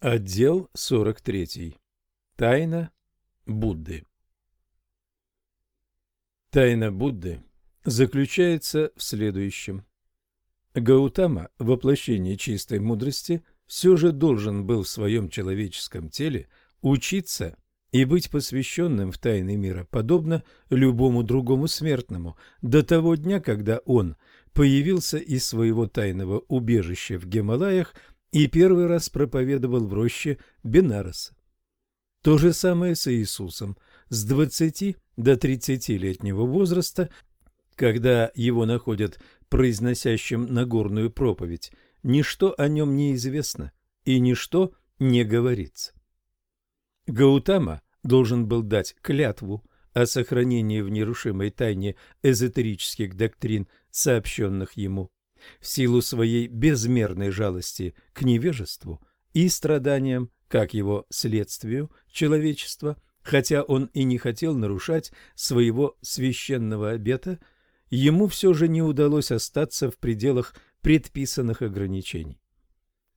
Отдел 43. Тайна Будды. Тайна Будды заключается в следующем. Гаутама, воплощение чистой мудрости, все же должен был в своем человеческом теле учиться и быть посвященным в тайны мира, подобно любому другому смертному, до того дня, когда он появился из своего тайного убежища в Гималаях и первый раз проповедовал в роще Бенараса. То же самое с Иисусом. С 20 до 30-летнего возраста, когда его находят произносящим Нагорную проповедь, ничто о нем не известно и ничто не говорится. Гаутама должен был дать клятву о сохранении в нерушимой тайне эзотерических доктрин, сообщенных ему, в силу своей безмерной жалости к невежеству и страданиям, как его следствию человечества, хотя он и не хотел нарушать своего священного обета, ему все же не удалось остаться в пределах предписанных ограничений.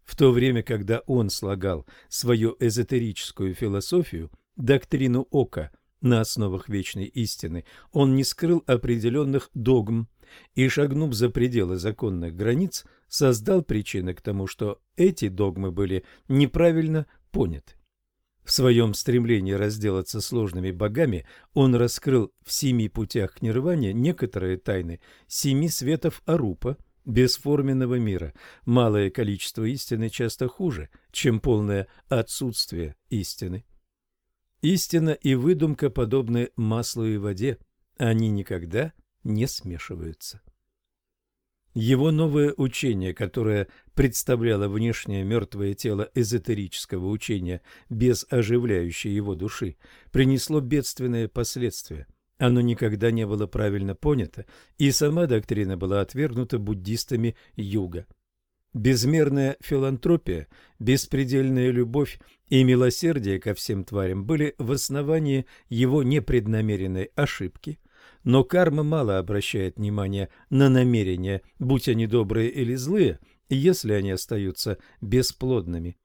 В то время, когда он слагал свою эзотерическую философию, доктрину ока на основах вечной истины, он не скрыл определенных догм и, шагнув за пределы законных границ, создал причины к тому, что эти догмы были неправильно поняты. В своем стремлении разделаться сложными богами он раскрыл в семи путях к нирване некоторые тайны семи светов Арупа, бесформенного мира. Малое количество истины часто хуже, чем полное отсутствие истины. Истина и выдумка подобны маслу и воде, они никогда не смешиваются. Его новое учение, которое представляло внешнее мертвое тело эзотерического учения без оживляющей его души, принесло бедственные последствия. Оно никогда не было правильно понято, и сама доктрина была отвергнута буддистами юга. Безмерная филантропия, беспредельная любовь и милосердие ко всем тварям были в основании его непреднамеренной ошибки – но карма мало обращает внимание на намерения, будь они добрые или злые, если они остаются бесплодными.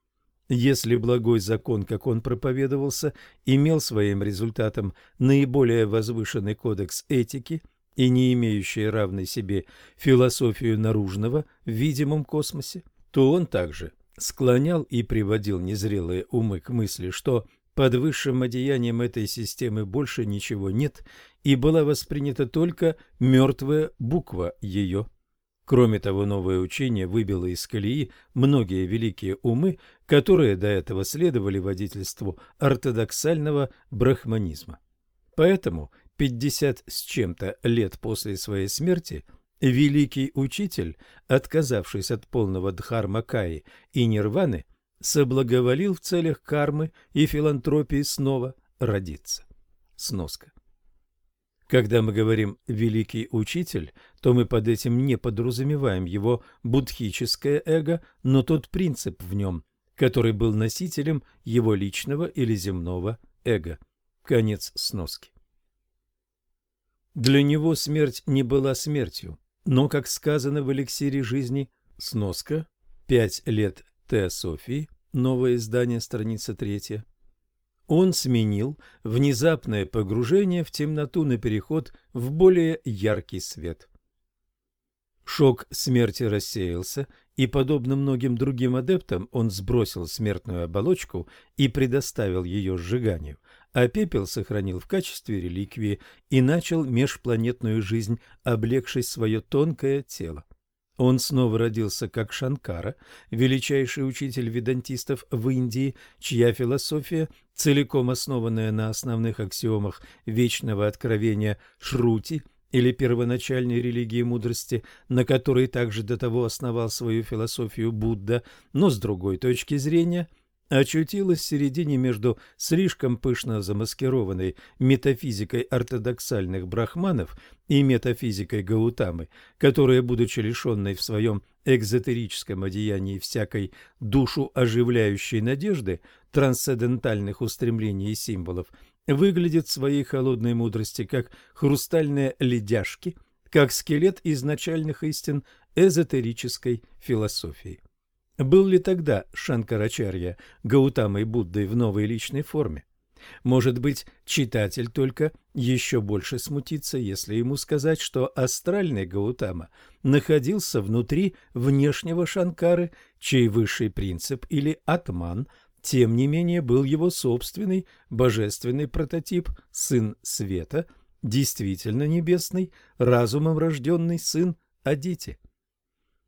Если благой закон, как он проповедовался, имел своим результатом наиболее возвышенный кодекс этики и не имеющий равной себе философию наружного в видимом космосе, то он также склонял и приводил незрелые умы к мысли, что под высшим одеянием этой системы больше ничего нет, и была воспринята только мертвая буква ее. Кроме того, новое учение выбило из колеи многие великие умы, которые до этого следовали водительству ортодоксального брахманизма. Поэтому 50 с чем-то лет после своей смерти великий учитель, отказавшись от полного дхармакаи и нирваны, соблаговолил в целях кармы и филантропии снова родиться. Сноска. Когда мы говорим «великий учитель», то мы под этим не подразумеваем его буддхическое эго, но тот принцип в нем, который был носителем его личного или земного эго. Конец сноски. Для него смерть не была смертью, но, как сказано в эликсире жизни, сноска, пять лет Теософии, новое издание, страница третья. Он сменил внезапное погружение в темноту на переход в более яркий свет. Шок смерти рассеялся, и, подобно многим другим адептам, он сбросил смертную оболочку и предоставил ее сжиганию, а пепел сохранил в качестве реликвии и начал межпланетную жизнь, облегшись свое тонкое тело. Он снова родился как Шанкара, величайший учитель ведантистов в Индии, чья философия, целиком основанная на основных аксиомах вечного откровения Шрути или первоначальной религии мудрости, на которой также до того основал свою философию Будда, но с другой точки зрения – очутилась в середине между слишком пышно замаскированной метафизикой ортодоксальных брахманов и метафизикой Гаутамы, которая, будучи лишенной в своем экзотерическом одеянии всякой душу оживляющей надежды, трансцендентальных устремлений и символов, выглядит своей холодной мудрости как хрустальные ледяшки, как скелет изначальных истин эзотерической философии. Был ли тогда Шанкарачарья Гаутамой Буддой в новой личной форме? Может быть, читатель только еще больше смутится, если ему сказать, что астральный Гаутама находился внутри внешнего Шанкары, чей высший принцип или атман, тем не менее, был его собственный божественный прототип, сын света, действительно небесный, разумом рожденный сын Адити.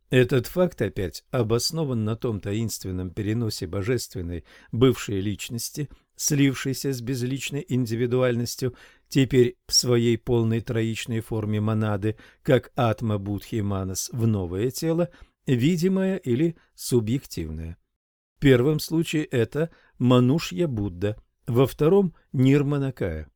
Этот факт опять обоснован на том таинственном переносе божественной бывшей личности слившийся с безличной индивидуальностью, теперь в своей полной троичной форме монады, как атма будхи манас в новое тело, видимое или субъективное. В первом случае это манушья Будда, во втором – нирманакая.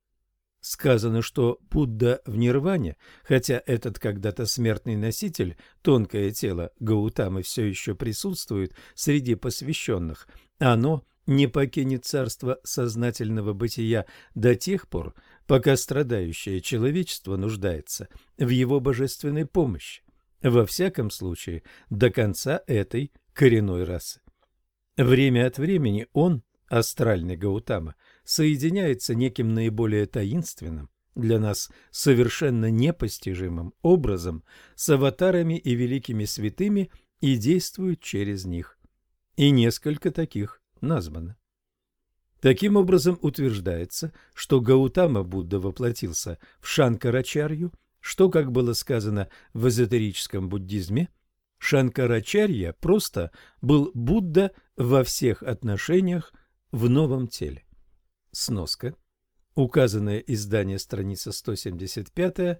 Сказано, что Будда в нирване, хотя этот когда-то смертный носитель, тонкое тело Гаутамы все еще присутствует среди посвященных, оно – не покинет царство сознательного бытия до тех пор, пока страдающее человечество нуждается в его божественной помощи, во всяком случае до конца этой коренной расы. Время от времени он, астральный Гаутама, соединяется неким наиболее таинственным, для нас совершенно непостижимым образом с аватарами и великими святыми и действует через них. И несколько таких названо. Таким образом утверждается, что Гаутама Будда воплотился в Шанкарачарью, что, как было сказано в эзотерическом буддизме, Шанкарачарья просто был Будда во всех отношениях в новом теле. Сноска. Указанное издание, страница 175,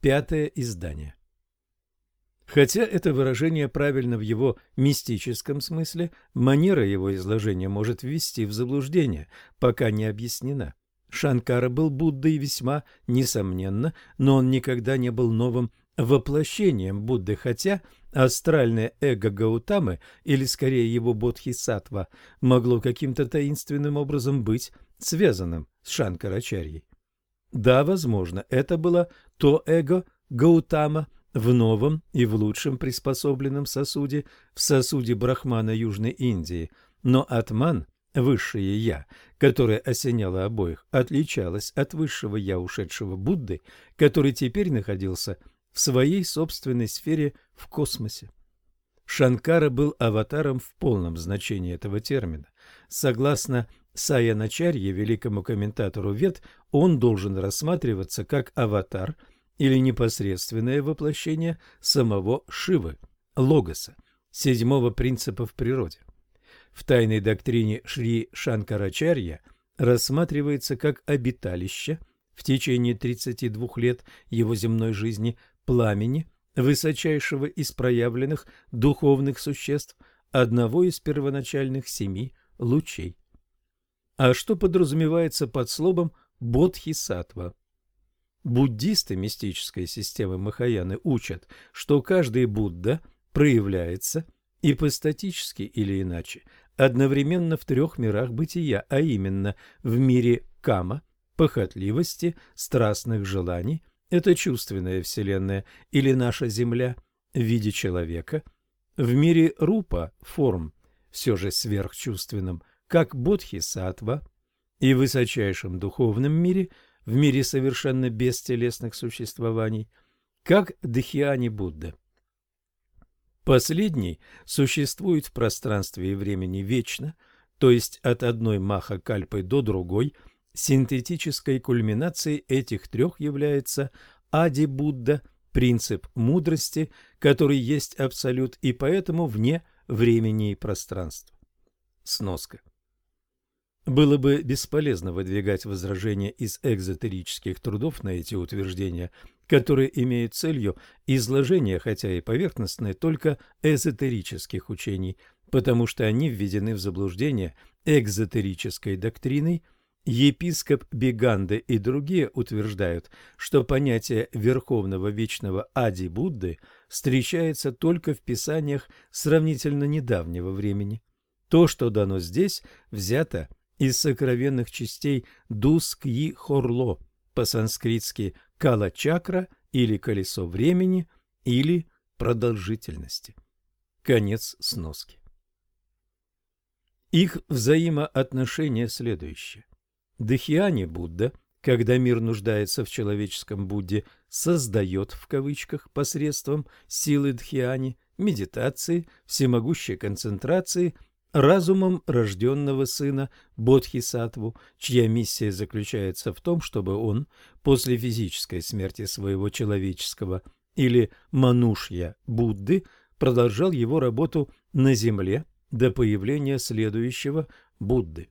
пятое издание. Хотя это выражение правильно в его мистическом смысле, манера его изложения может ввести в заблуждение, пока не объяснена. Шанкара был Буддой весьма несомненно, но он никогда не был новым воплощением Будды, хотя астральное эго Гаутамы, или скорее его бодхисаттва, могло каким-то таинственным образом быть связанным с Шанкарачарьей. Да, возможно, это было то эго Гаутама, в новом и в лучшем приспособленном сосуде, в сосуде Брахмана Южной Индии, но Атман, высшее «я», которое осеняло обоих, отличалось от высшего «я» ушедшего Будды, который теперь находился в своей собственной сфере в космосе. Шанкара был аватаром в полном значении этого термина. Согласно Саяначарье, великому комментатору Вед, он должен рассматриваться как аватар – или непосредственное воплощение самого Шивы, Логоса, седьмого принципа в природе. В тайной доктрине Шри Шанкарачарья рассматривается как обиталище в течение 32 лет его земной жизни пламени, высочайшего из проявленных духовных существ, одного из первоначальных семи лучей. А что подразумевается под словом «бодхисаттва»? Буддисты мистической системы Махаяны учат, что каждый Будда проявляется ипостатически или иначе, одновременно в трех мирах бытия, а именно в мире кама, похотливости, страстных желаний, это чувственная вселенная или наша Земля в виде человека, в мире рупа, форм, все же сверхчувственном, как бодхисаттва, и в высочайшем духовном мире – в мире совершенно бестелесных существований, как Дхьяни Будда. Последний существует в пространстве и времени вечно, то есть от одной маха-кальпы до другой, синтетической кульминацией этих трех является Ади-Будда, принцип мудрости, который есть абсолют и поэтому вне времени и пространства. Сноска. Было бы бесполезно выдвигать возражения из экзотерических трудов на эти утверждения, которые имеют целью изложение, хотя и поверхностное, только эзотерических учений, потому что они введены в заблуждение экзотерической доктриной. Епископ Биганды и другие утверждают, что понятие Верховного Вечного Ади Будды встречается только в писаниях сравнительно недавнего времени. То, что дано здесь, взято из сокровенных частей Дускьи-Хорло, по-санскритски Кала-чакра или колесо времени или продолжительности. Конец сноски. Их взаимоотношение следующее. Дхьяни Будда, когда мир нуждается в человеческом Будде, создает в кавычках посредством силы Дхьяни, медитации, всемогущей концентрации – разумом рожденного сына Бодхисаттву, чья миссия заключается в том, чтобы он после физической смерти своего человеческого или манушья Будды продолжал его работу на земле до появления следующего Будды.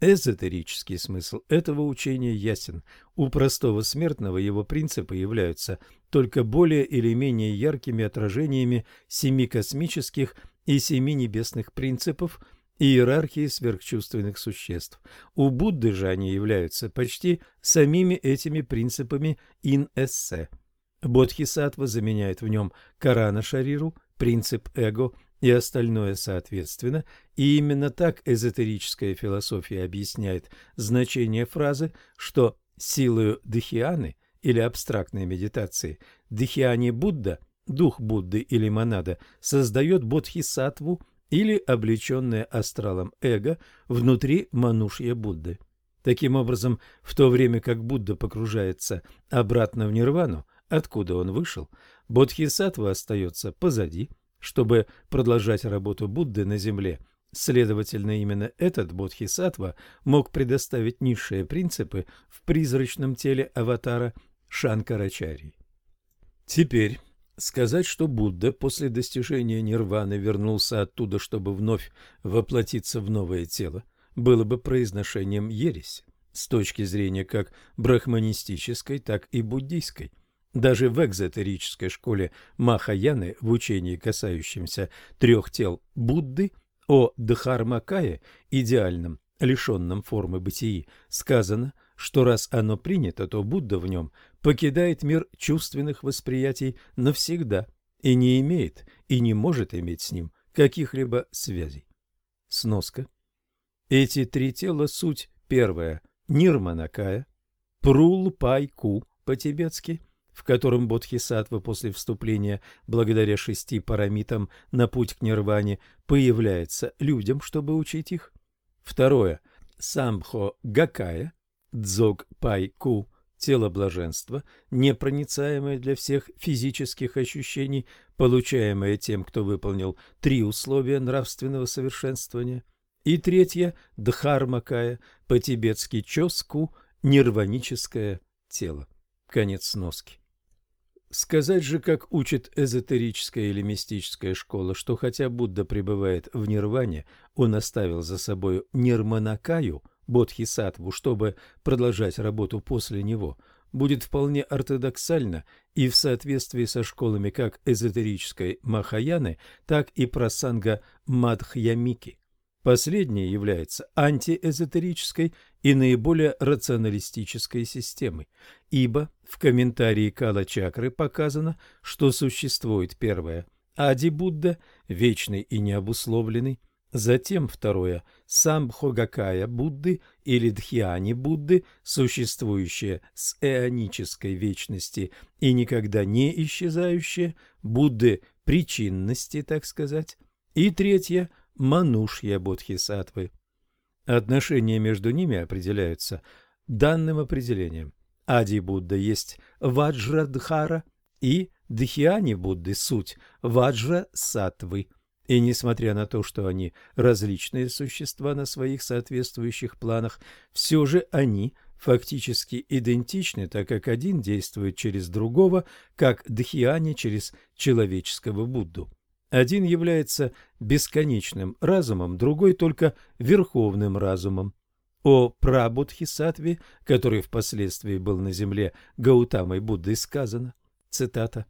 Эзотерический смысл этого учения ясен. У простого смертного его принципы являются только более или менее яркими отражениями семи космических и семи небесных принципов иерархии сверхчувственных существ. У Будды же они являются почти самими этими принципами ин-эссе. Бодхисаттва заменяет в нем Карана Шариру, принцип эго и остальное соответственно, и именно так эзотерическая философия объясняет значение фразы, что силою дхианы или абстрактной медитации дхиани Будда дух Будды или монада создает бодхисаттву или облеченное астралом эго внутри манушья Будды. Таким образом, в то время как Будда погружается обратно в нирвану, откуда он вышел, бодхисаттва остается позади, чтобы продолжать работу Будды на земле. Следовательно, именно этот бодхисаттва мог предоставить низшие принципы в призрачном теле аватара Шанкарачарьи. Теперь Сказать, что Будда после достижения нирваны вернулся оттуда, чтобы вновь воплотиться в новое тело, было бы произношением ереси с точки зрения как брахманистической, так и буддийской. Даже в экзотерической школе Махаяны в учении, касающемся трех тел Будды, о Дхармакае, идеальном, лишенном формы бытии, сказано – что раз оно принято, то Будда в нем покидает мир чувственных восприятий навсегда и не имеет и не может иметь с ним каких-либо связей. Сноска. Эти три тела суть первая – Нирманакая, Прулпайку по-тибетски, в котором Бодхисаттва после вступления благодаря шести парамитам на путь к нирване появляется людям, чтобы учить их. Второе – Самбхо Гакая, Дзог Пай Ку – тело блаженства, непроницаемое для всех физических ощущений, получаемое тем, кто выполнил три условия нравственного совершенствования. И третье – Дхармакая, по-тибетски Чоску – нирваническое тело. Конец сноски. Сказать же, как учит эзотерическая или мистическая школа, что хотя Будда пребывает в нирване, он оставил за собой нирманакаю – Бодхисаттву, чтобы продолжать работу после него, будет вполне ортодоксально и в соответствии со школами как эзотерической Махаяны, так и прасанга Мадхьямики. Последняя является антиэзотерической и наиболее рационалистической системой, ибо в комментарии Кала Чакры показано, что существует первое – Ади-Будда, вечный и необусловленный, Затем второе – Самбхогакая Будды или Дхьяни Будды, существующее с эонической вечности и никогда не исчезающее, Будды причинности, так сказать. И третье – Манушья Бодхисаттвы. Отношения между ними определяются данным определением. Ади Будда есть Ваджрадхара и Дхьяни Будды – суть Ваджра Сатвы. И несмотря на то, что они различные существа на своих соответствующих планах, все же они фактически идентичны, так как один действует через другого, как Дхиани через человеческого Будду. Один является бесконечным разумом, другой только верховным разумом. О Прабудхисаттве, который впоследствии был на земле Гаутамой Буддой, сказано, цитата,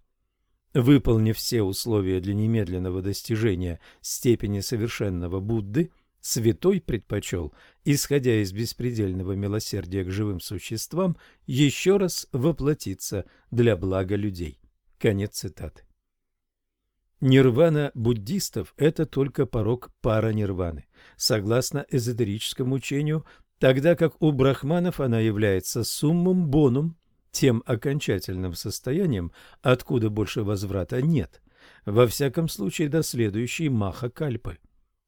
Выполнив все условия для немедленного достижения степени совершенного Будды, святой предпочел, исходя из беспредельного милосердия к живым существам, еще раз воплотиться для блага людей. Конец цитаты. Нирвана буддистов – это только порог пара нирваны, согласно эзотерическому учению, тогда как у брахманов она является суммум бонум тем окончательным состоянием, откуда больше возврата нет, во всяком случае до следующей маха-кальпы.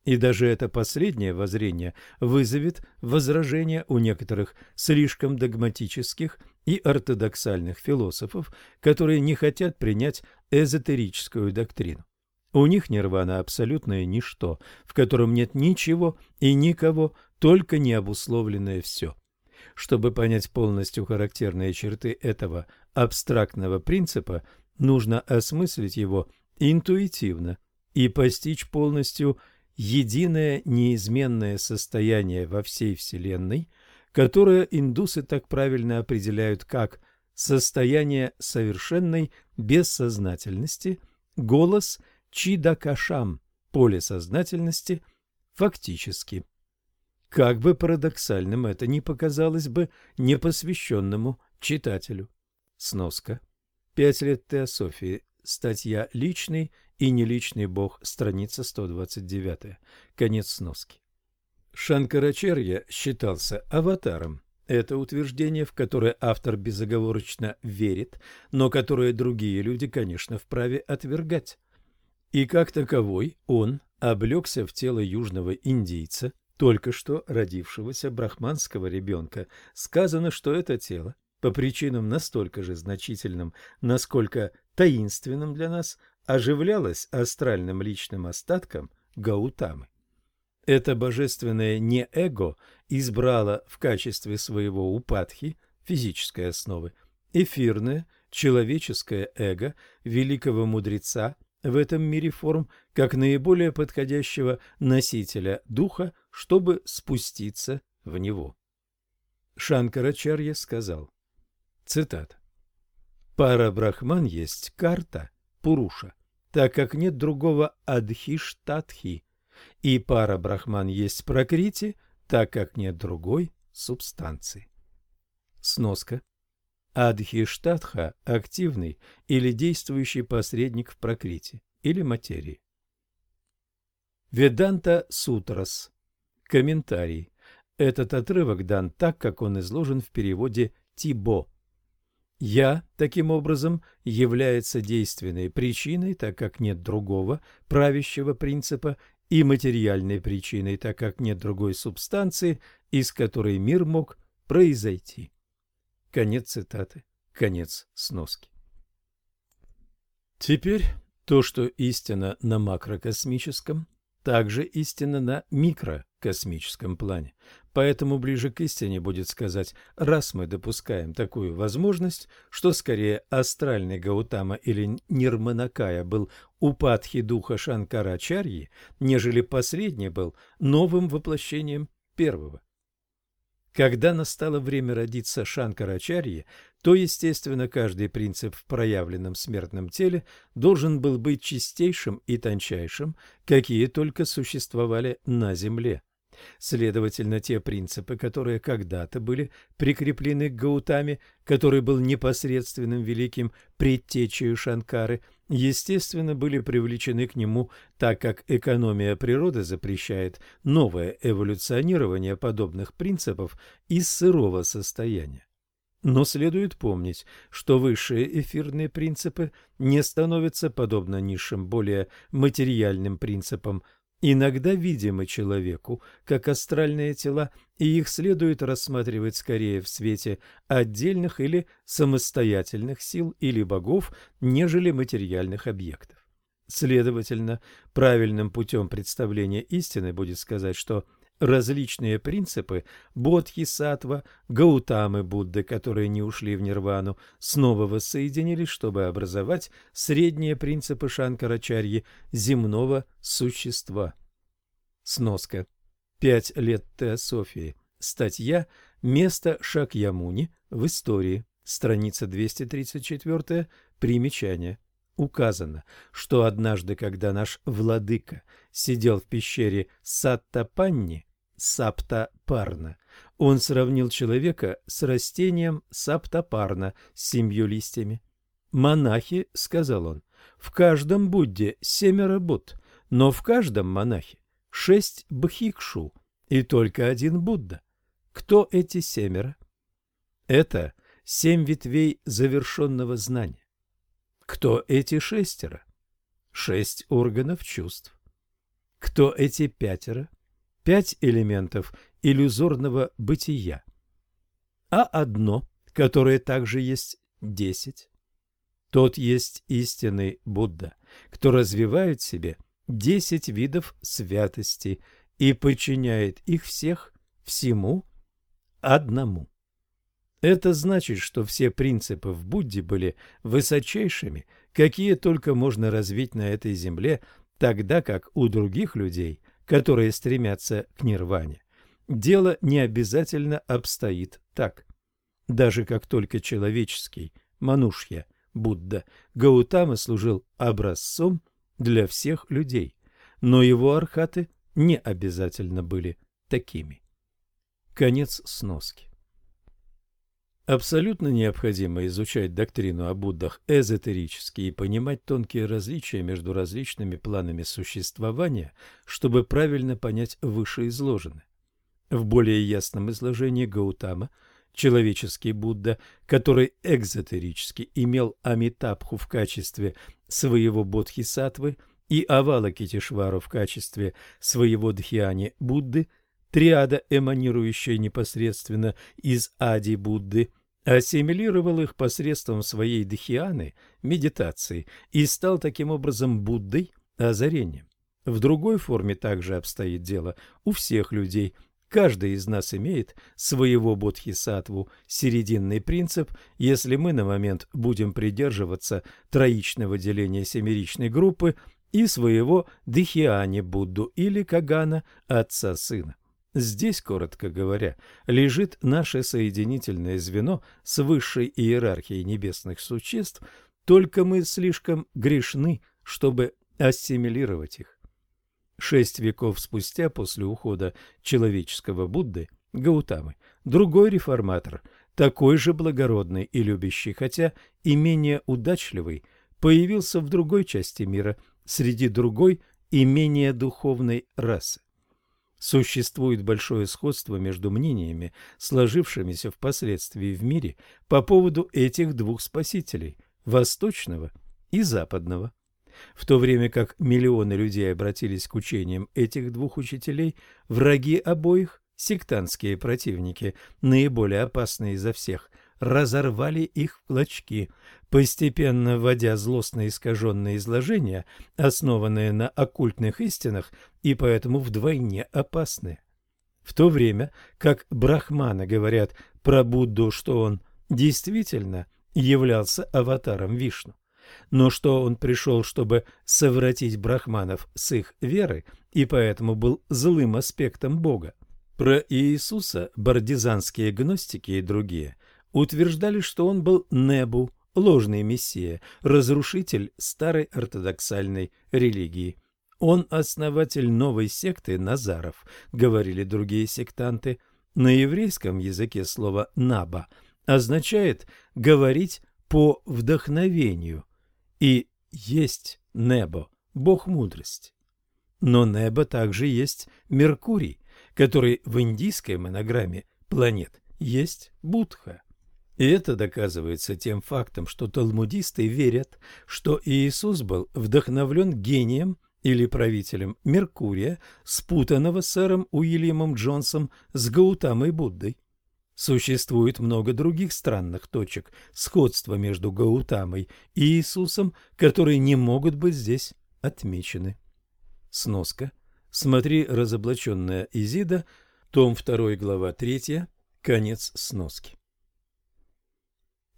И даже это последнее воззрение вызовет возражения у некоторых слишком догматических и ортодоксальных философов, которые не хотят принять эзотерическую доктрину. У них нирвана – абсолютное ничто, в котором нет ничего и никого, только необусловленное все. Чтобы понять полностью характерные черты этого абстрактного принципа, нужно осмыслить его интуитивно и постичь полностью единое неизменное состояние во всей Вселенной, которое индусы так правильно определяют как состояние совершенной бессознательности, голос чидакашам, поле сознательности, фактически. Как бы парадоксальным это ни показалось бы непосвященному читателю. Сноска. Пять лет теософии. Статья «Личный и неличный Бог», страница 129. Конец сноски. Шанкарачарья считался аватаром. Это утверждение, в которое автор безоговорочно верит, но которое другие люди, конечно, вправе отвергать. И как таковой он облегся в тело южного индийца, только что родившегося брахманского ребенка. Сказано, что это тело по причинам настолько же значительным, насколько таинственным для нас, оживлялось астральным личным остатком Гаутамы. Это божественное не-эго избрало в качестве своего упадхи, физической основы, эфирное, человеческое эго великого мудреца в этом мире форм как наиболее подходящего носителя духа, чтобы спуститься в него. Шанкарачарья сказал, цитата, «Пара брахман есть карта, пуруша, так как нет другого адхиштатхи, и пара брахман есть пракрити, так как нет другой субстанции. Сноска. Адхиштатха – активный или действующий посредник в пракрити или материи. Веданта Сутрас. Комментарий. Этот отрывок дан так, как он изложен в переводе Тибо «Я», таким образом, является действенной причиной, так как нет другого правящего принципа, и материальной причиной, так как нет другой субстанции, из которой мир мог произойти. Конец цитаты. Конец сноски. Теперь то, что истина на макрокосмическом, также истина на микрокосмическом плане. Поэтому ближе к истине будет сказать, раз мы допускаем такую возможность, что скорее астральный Гаутама или Нирманакая был упадхи духа Шанкарачарьи, нежели последний был новым воплощением первого. Когда настало время родиться Шанкарачарьи, то, естественно, каждый принцип в проявленном смертном теле должен был быть чистейшим и тончайшим, какие только существовали на Земле. Следовательно, те принципы, которые когда-то были прикреплены к Гаутаме, который был непосредственным великим предтечею Шанкары, естественно, были привлечены к нему, так как экономия природы запрещает новое эволюционирование подобных принципов из сырого состояния. Но следует помнить, что высшие эфирные принципы не становятся, подобно низшим, более материальным принципам, иногда видимы человеку, как астральные тела, и их следует рассматривать скорее в свете отдельных или самостоятельных сил или богов, нежели материальных объектов. Следовательно, правильным путем представления истины будет сказать, что различные принципы Бодхисаттва, Гаутамы Будды, которые не ушли в нирвану, снова воссоединились, чтобы образовать средние принципы Шанкарачарьи земного существа. Сноска. Пять лет теософии. Статья «Место Шакьямуни в истории». Страница 234. Примечание указано, что однажды, когда наш владыка сидел в пещере Саттапанни, саптапарна. Он сравнил человека с растением саптапарна с семью листьями. «Монахи», — сказал он, — «в каждом Будде семеро Будд, но в каждом монахе шесть бхикшу и только один Будда. Кто эти семеро? Это семь ветвей завершенного знания. Кто эти шестеро? Шесть органов чувств. Кто эти пятеро? Пять элементов иллюзорного бытия. А одно, которое также есть десять. Тот есть истинный Будда, кто развивает в себе десять видов святости и подчиняет их всех всему одному. Это значит, что все принципы в Будде были высочайшими, какие только можно развить на этой земле, тогда как у других людей, которые стремятся к нирване, дело не обязательно обстоит так. Даже как только человеческий, манушья, Будда, Гаутама служил образцом для всех людей, но его архаты не обязательно были такими. Конец сноски. Абсолютно необходимо изучать доктрину о Буддах эзотерически и понимать тонкие различия между различными планами существования, чтобы правильно понять вышеизложенное. В более ясном изложении Гаутама человеческий Будда, который экзотерически имел Амитабху в качестве своего бодхисаттвы и Авалокитешвару в качестве своего дхьяни Будды, триада, эманирующая непосредственно из Ади Будды – ассимилировал их посредством своей дхианы, медитации, и стал таким образом Буддой, озарением. В другой форме также обстоит дело у всех людей. Каждый из нас имеет своего бодхисаттву, серединный принцип, если мы на момент будем придерживаться троичного деления семеричной группы и своего дхиани Будду или Кагана, отца-сына. Здесь, коротко говоря, лежит наше соединительное звено с высшей иерархией небесных существ, только мы слишком грешны, чтобы ассимилировать их. Шесть веков спустя после ухода человеческого Будды, Гаутамы, другой реформатор, такой же благородный и любящий, хотя и менее удачливый, появился в другой части мира, среди другой и менее духовной расы. Существует большое сходство между мнениями, сложившимися впоследствии в мире по поводу этих двух спасителей – восточного и западного. В то время как миллионы людей обратились к учениям этих двух учителей, враги обоих, сектантские противники, наиболее опасные изо всех, разорвали их в клочки, постепенно вводя злостно искаженные изложения, основанные на оккультных истинах и поэтому вдвойне опасные. В то время как брахманы говорят про Будду, что он действительно являлся аватаром Вишну, но что он пришел, чтобы совратить брахманов с их веры и поэтому был злым аспектом Бога. Про Иисуса бардизанские гностики и другие утверждали, что он был Небу, ложный мессия, разрушитель старой ортодоксальной религии. Он основатель новой секты Назаров, говорили другие сектанты. На еврейском языке слово «наба» означает «говорить по вдохновению» и «есть небо», бог мудрости. Но небо также есть Меркурий, который в индийской монограмме планет есть Будха. И это доказывается тем фактом, что талмудисты верят, что Иисус был вдохновлен гением или правителем Меркурия, спутанного сэром Уильямом Джонсом с Гаутамой Буддой. Существует много других странных точек сходства между Гаутамой и Иисусом, которые не могут быть здесь отмечены. Сноска. Смотри «Разоблаченная Изида», том 2, глава 3, конец сноски.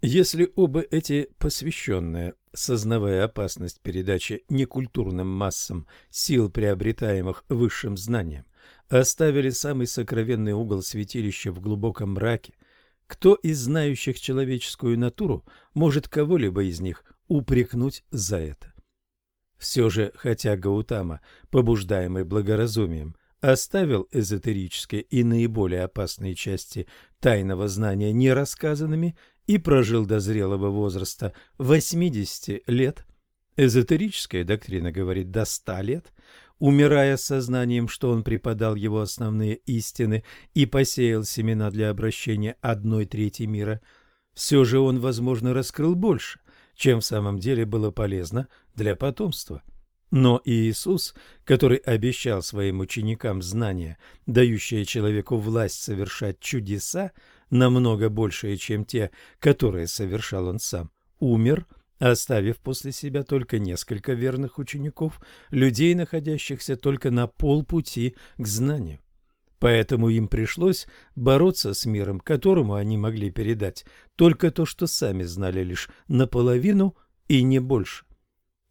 Если оба эти посвященные, сознавая опасность передачи некультурным массам сил, приобретаемых высшим знанием, оставили самый сокровенный угол святилища в глубоком мраке, кто из знающих человеческую натуру может кого-либо из них упрекнуть за это? Все же, хотя Гаутама, побуждаемый благоразумием, оставил эзотерические и наиболее опасные части тайного знания нерассказанными и прожил до зрелого возраста 80 лет, эзотерическая доктрина говорит до 100 лет, умирая сознанием, что он преподал его основные истины и посеял семена для обращения одной трети мира, все же он, возможно, раскрыл больше, чем в самом деле было полезно для потомства. Но Иисус, который обещал своим ученикам знания, дающие человеку власть совершать чудеса, намного большие, чем те, которые совершал он сам, умер, оставив после себя только несколько верных учеников, людей, находящихся только на полпути к знанию. Поэтому им пришлось бороться с миром, которому они могли передать только то, что сами знали лишь наполовину и не больше.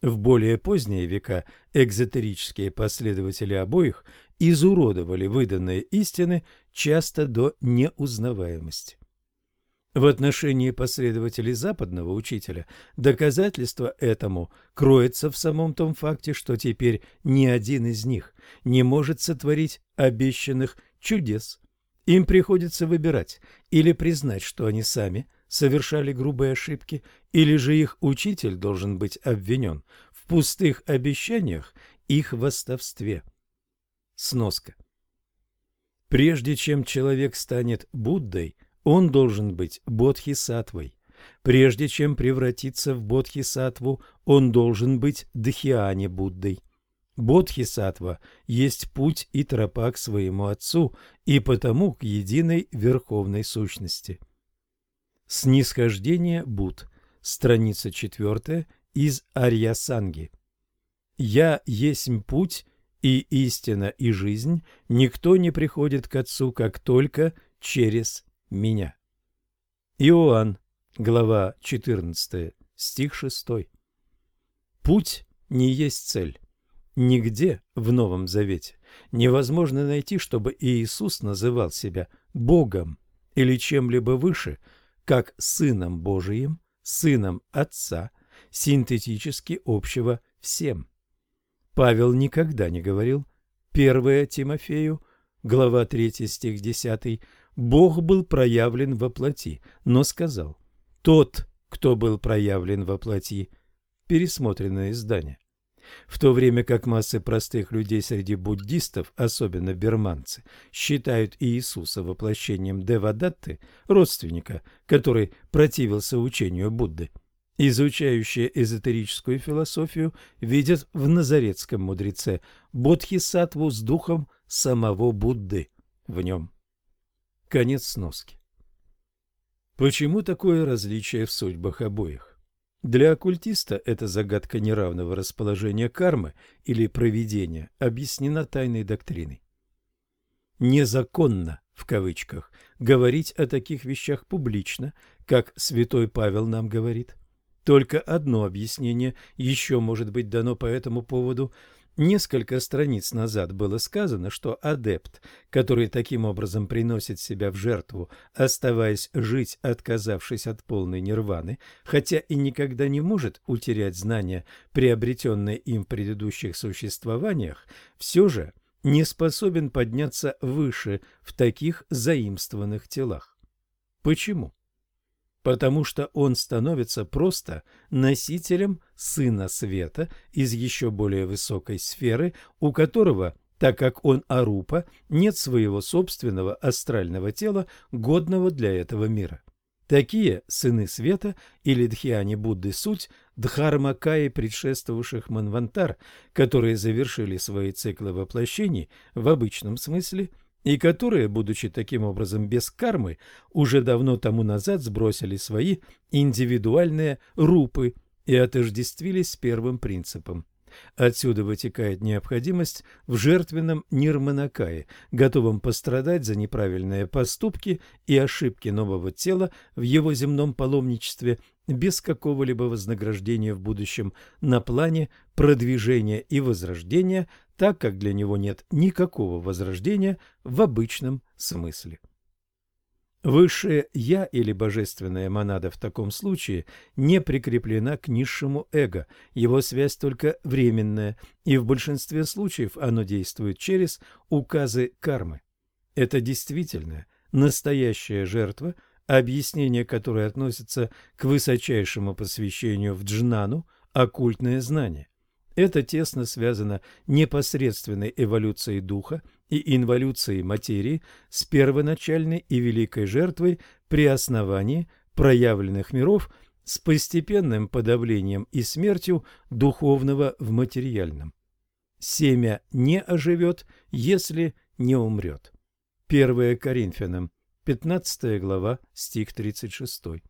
В более поздние века экзотерические последователи обоих изуродовали выданные истины часто до неузнаваемости. В отношении последователей западного учителя доказательство этому кроется в самом том факте, что теперь ни один из них не может сотворить обещанных чудес. Им приходится выбирать или признать, что они сами совершали грубые ошибки, или же их учитель должен быть обвинен в пустых обещаниях их восставстве. Сноска. Прежде чем человек станет Буддой – он должен быть бодхисаттвой. Прежде чем превратиться в бодхисаттву, он должен быть дхьяне Буддой. Бодхисаттва есть путь и тропа к своему Отцу и потому к единой верховной сущности. Снисхождение Будд. Страница четвертая из Арьясанги. «Я есть путь и истина и жизнь, никто не приходит к Отцу, как только через меня. Иоанн, глава 14, стих 6. Путь не есть цель. Нигде в Новом Завете невозможно найти, чтобы Иисус называл себя Богом или чем-либо выше, как Сыном Божиим, Сыном Отца, синтетически общего всем. Павел никогда не говорил 1 Тимофею, глава 3, стих 10, Бог был проявлен во плоти, но сказал «Тот, кто был проявлен во плоти» пересмотренное издание. В то время как массы простых людей среди буддистов, особенно берманцы, считают Иисуса воплощением Девадатты, родственника, который противился учению Будды, изучающие эзотерическую философию видят в назаретском мудреце Бодхисаттву с духом самого Будды в нем. Конец сноски. Почему такое различие в судьбах обоих? Для оккультиста эта загадка неравного расположения кармы или провидения объяснена тайной доктриной. «Незаконно» в кавычках говорить о таких вещах публично, как святой Павел нам говорит. Только одно объяснение еще может быть дано по этому поводу – Несколько страниц назад было сказано, что адепт, который таким образом приносит себя в жертву, оставаясь жить, отказавшись от полной нирваны, хотя и никогда не может утерять знания, приобретенные им в предыдущих существованиях, все же не способен подняться выше в таких заимствованных телах. Почему? Потому что он становится просто носителем Сына Света из еще более высокой сферы, у которого, так как он Арупа, нет своего собственного астрального тела, годного для этого мира. Такие сыны света или дхьяни Будды суть дхармакаи предшествовавших Манвантар, которые завершили свои циклы воплощений в обычном смысле и которые, будучи таким образом без кармы, уже давно тому назад сбросили свои индивидуальные рупы и отождествились с первым принципом. Отсюда вытекает необходимость в жертвенном нирманакае, готовом пострадать за неправильные поступки и ошибки нового тела в его земном паломничестве без какого-либо вознаграждения в будущем на плане продвижения и возрождения так как для него нет никакого возрождения в обычном смысле. Высшее «я» или божественная монада в таком случае не прикреплена к низшему эго, его связь только временная, и в большинстве случаев оно действует через указы кармы. Это действительно настоящая жертва, объяснение которой относится к высочайшему посвящению в джнану, оккультное знание. Это тесно связано непосредственной эволюцией духа и инволюцией материи с первоначальной и великой жертвой при основании проявленных миров с постепенным подавлением и смертью духовного в материальном. Семя не оживет, если не умрет. 1 Коринфянам, 15 глава, стих 36.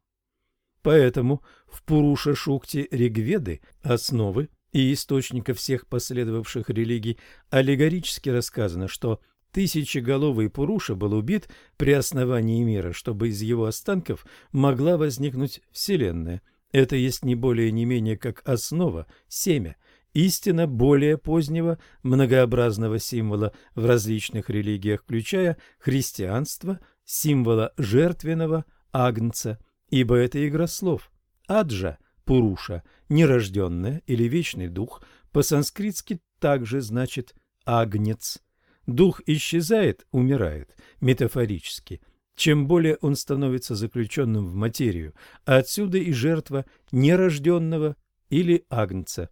Поэтому в Пуруша Шукти Ригведы основы и источника всех последовавших религий аллегорически рассказано, что тысячеголовый Пуруша был убит при основании мира, чтобы из его останков могла возникнуть Вселенная. Это есть не более не менее как основа, семя, истина более позднего многообразного символа в различных религиях, включая христианство, символа жертвенного агнца, ибо это игра слов. Аджа – Пуруша, нерожденная или вечный дух, по-санскритски также значит «агнец». Дух исчезает, умирает, метафорически. Чем более он становится заключенным в материю, а отсюда и жертва нерожденного или агнца.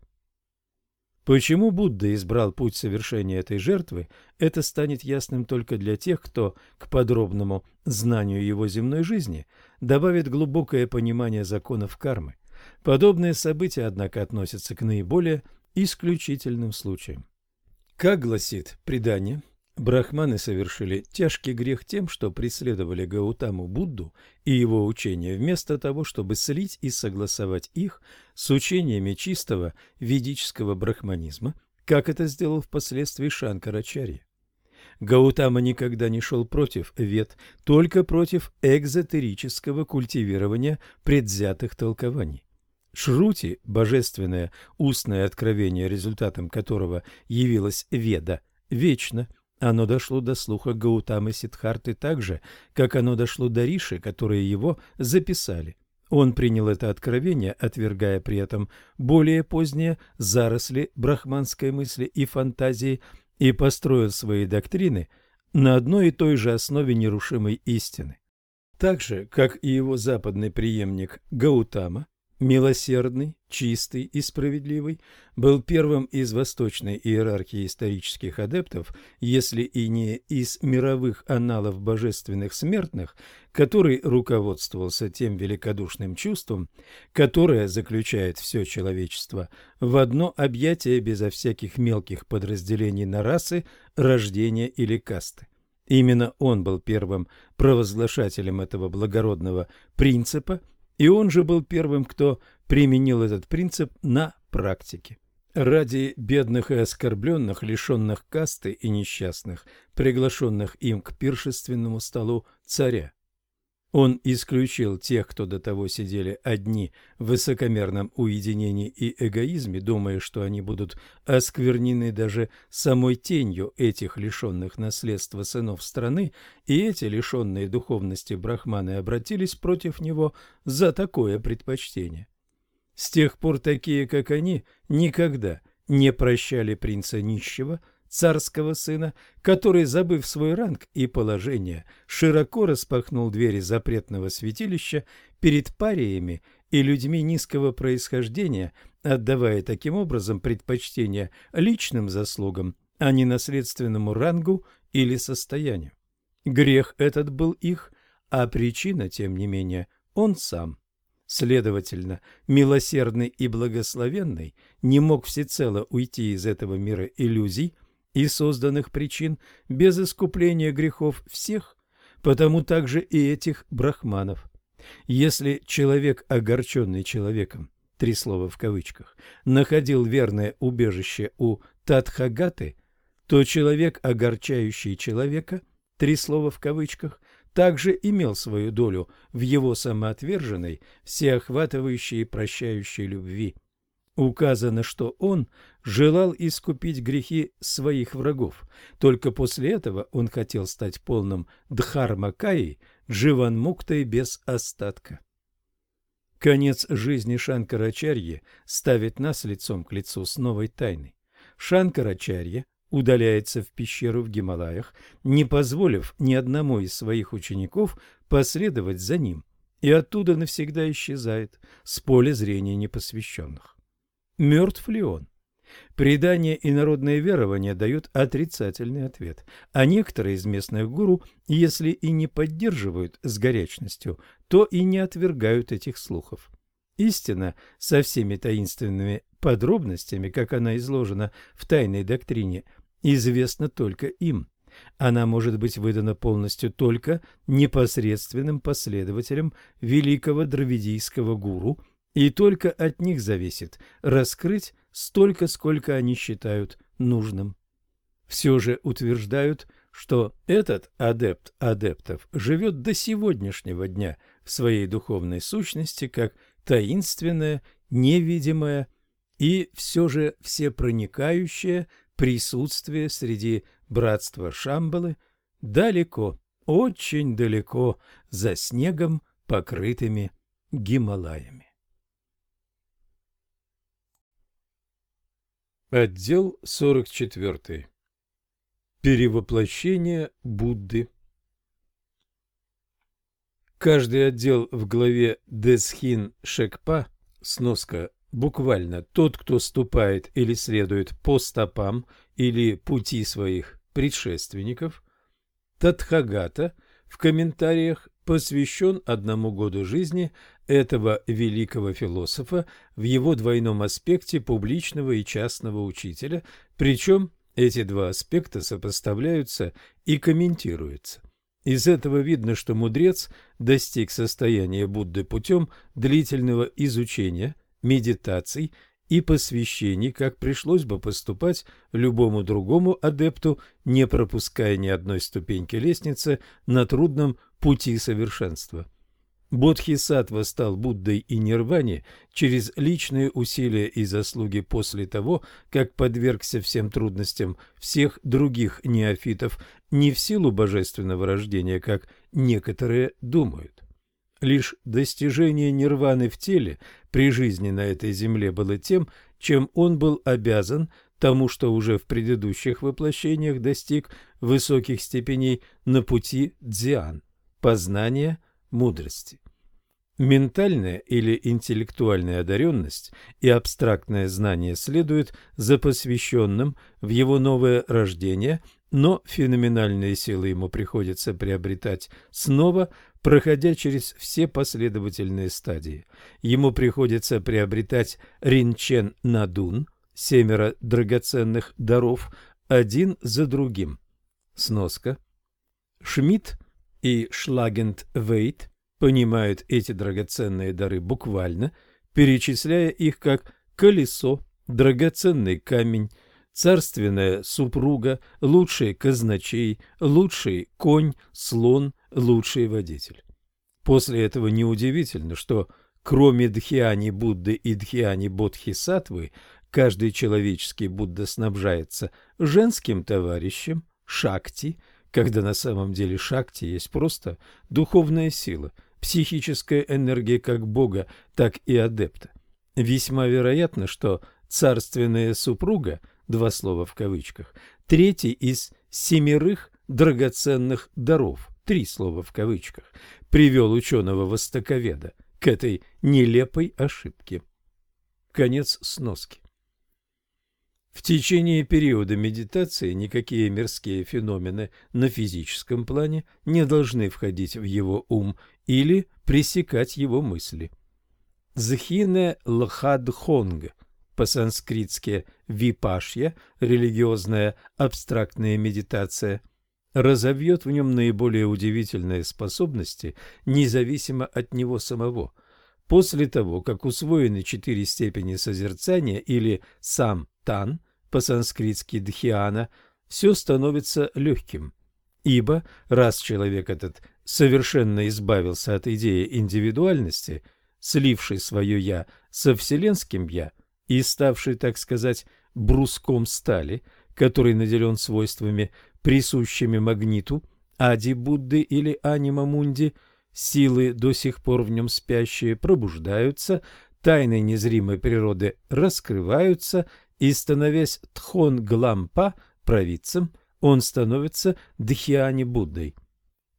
Почему Будда избрал путь совершения этой жертвы, это станет ясным только для тех, кто к подробному знанию его земной жизни добавит глубокое понимание законов кармы. Подобные события, однако, относятся к наиболее исключительным случаям. Как гласит предание, брахманы совершили тяжкий грех тем, что преследовали Гаутаму Будду и его учения, вместо того, чтобы слить и согласовать их с учениями чистого ведического брахманизма, как это сделал впоследствии Шанкарачарья. Гаутама никогда не шел против вет, только против экзотерического культивирования предвзятых толкований. Шрути, божественное устное откровение, результатом которого явилась Веда, вечно. Оно дошло до слуха Гаутамы Сиддхарты так же, как оно дошло до Риши, которые его записали. Он принял это откровение, отвергая при этом более поздние заросли брахманской мысли и фантазии, и построил свои доктрины на одной и той же основе нерушимой истины. Так же, как и его западный преемник Гаутама, милосердный, чистый и справедливый, был первым из восточной иерархии исторических адептов, если и не из мировых аналов божественных смертных, который руководствовался тем великодушным чувством, которое заключает все человечество в одно объятие безо всяких мелких подразделений на расы, рождения или касты. Именно он был первым провозглашателем этого благородного принципа – и он же был первым, кто применил этот принцип на практике. Ради бедных и оскорбленных, лишенных касты и несчастных, приглашенных им к пиршественному столу царя. Он исключил тех, кто до того сидели одни в высокомерном уединении и эгоизме, думая, что они будут осквернены даже самой тенью этих лишенных наследства сынов страны, и эти лишенные духовности брахманы обратились против него за такое предпочтение. С тех пор такие, как они, никогда не прощали принца нищего – царского сына, который, забыв свой ранг и положение, широко распахнул двери запретного святилища перед париями и людьми низкого происхождения, отдавая таким образом предпочтение личным заслугам, а не наследственному рангу или состоянию. Грех этот был их, а причина, тем не менее, он сам. Следовательно, милосердный и благословенный не мог всецело уйти из этого мира иллюзий – и созданных причин без искупления грехов всех, потому также и этих брахманов. Если человек, огорченный человеком, три слова в кавычках, находил верное убежище у Татхагаты, то человек, огорчающий человека, три слова в кавычках, также имел свою долю в его самоотверженной, всеохватывающей и прощающей любви указано, что он желал искупить грехи своих врагов. Только после этого он хотел стать полным Дхармакаей, Дживанмуктой без остатка. Конец жизни Шанкарачарьи ставит нас лицом к лицу с новой тайной. Шанкарачарья удаляется в пещеру в Гималаях, не позволив ни одному из своих учеников последовать за ним, и оттуда навсегда исчезает с поля зрения непосвященных. Мертв ли он? Предание и народное верование дают отрицательный ответ, а некоторые из местных гуру, если и не поддерживают с горячностью, то и не отвергают этих слухов. Истина со всеми таинственными подробностями, как она изложена в тайной доктрине, известна только им. Она может быть выдана полностью только непосредственным последователям великого дравидийского гуру, и только от них зависит раскрыть столько, сколько они считают нужным. Все же утверждают, что этот адепт адептов живет до сегодняшнего дня в своей духовной сущности как таинственное, невидимое и все же всепроникающее присутствие среди братства Шамбалы далеко, очень далеко за снегом, покрытыми Гималаями. Отдел 44. Перевоплощение Будды. Каждый отдел в главе Десхин Шекпа, сноска буквально тот, кто ступает или следует по стопам или пути своих предшественников, Тадхагата в комментариях посвящен одному году жизни этого великого философа в его двойном аспекте публичного и частного учителя, причем эти два аспекта сопоставляются и комментируются. Из этого видно, что мудрец достиг состояния Будды путем длительного изучения, медитаций и посвящений, как пришлось бы поступать любому другому адепту, не пропуская ни одной ступеньки лестницы на трудном пути совершенства. Бодхисаттва стал Буддой и Нирване через личные усилия и заслуги после того, как подвергся всем трудностям всех других неофитов не в силу божественного рождения, как некоторые думают. Лишь достижение нирваны в теле при жизни на этой земле было тем, чем он был обязан тому, что уже в предыдущих воплощениях достиг высоких степеней на пути дзиан – познания – мудрости. Ментальная или интеллектуальная одаренность и абстрактное знание следуют за посвященным в его новое рождение, но феноменальные силы ему приходится приобретать снова, проходя через все последовательные стадии. Ему приходится приобретать ринчен надун, семеро драгоценных даров, один за другим. Сноска. Шмидт и Шлагент-Вейт понимают эти драгоценные дары буквально, перечисляя их как колесо, драгоценный камень, царственная супруга, лучший казначей, лучший конь, слон, лучший водитель. После этого неудивительно, что кроме Дхиани Будды и Дхиани Бодхисаттвы, каждый человеческий Будда снабжается женским товарищем, шакти – когда на самом деле шакти есть просто духовная сила, психическая энергия как бога, так и адепта. Весьма вероятно, что царственная супруга, два слова в кавычках, третий из семерых драгоценных даров, три слова в кавычках, привел ученого-востоковеда к этой нелепой ошибке. Конец сноски. В течение периода медитации никакие мирские феномены на физическом плане не должны входить в его ум или пресекать его мысли. Зхине лхадхонг по-санскритски випашья, религиозная абстрактная медитация, разовьет в нем наиболее удивительные способности, независимо от него самого. После того, как усвоены четыре степени созерцания или сам тан, по-санскритски дхиана, все становится легким. Ибо раз человек этот совершенно избавился от идеи индивидуальности, сливший свое «я» со вселенским «я» и ставший, так сказать, бруском стали, который наделен свойствами, присущими магниту, ади Будды или анима Мунди, силы, до сих пор в нем спящие, пробуждаются, тайны незримой природы раскрываются, и, становясь Тхон-Глампа, провидцем, он становится Дхиани-Буддой.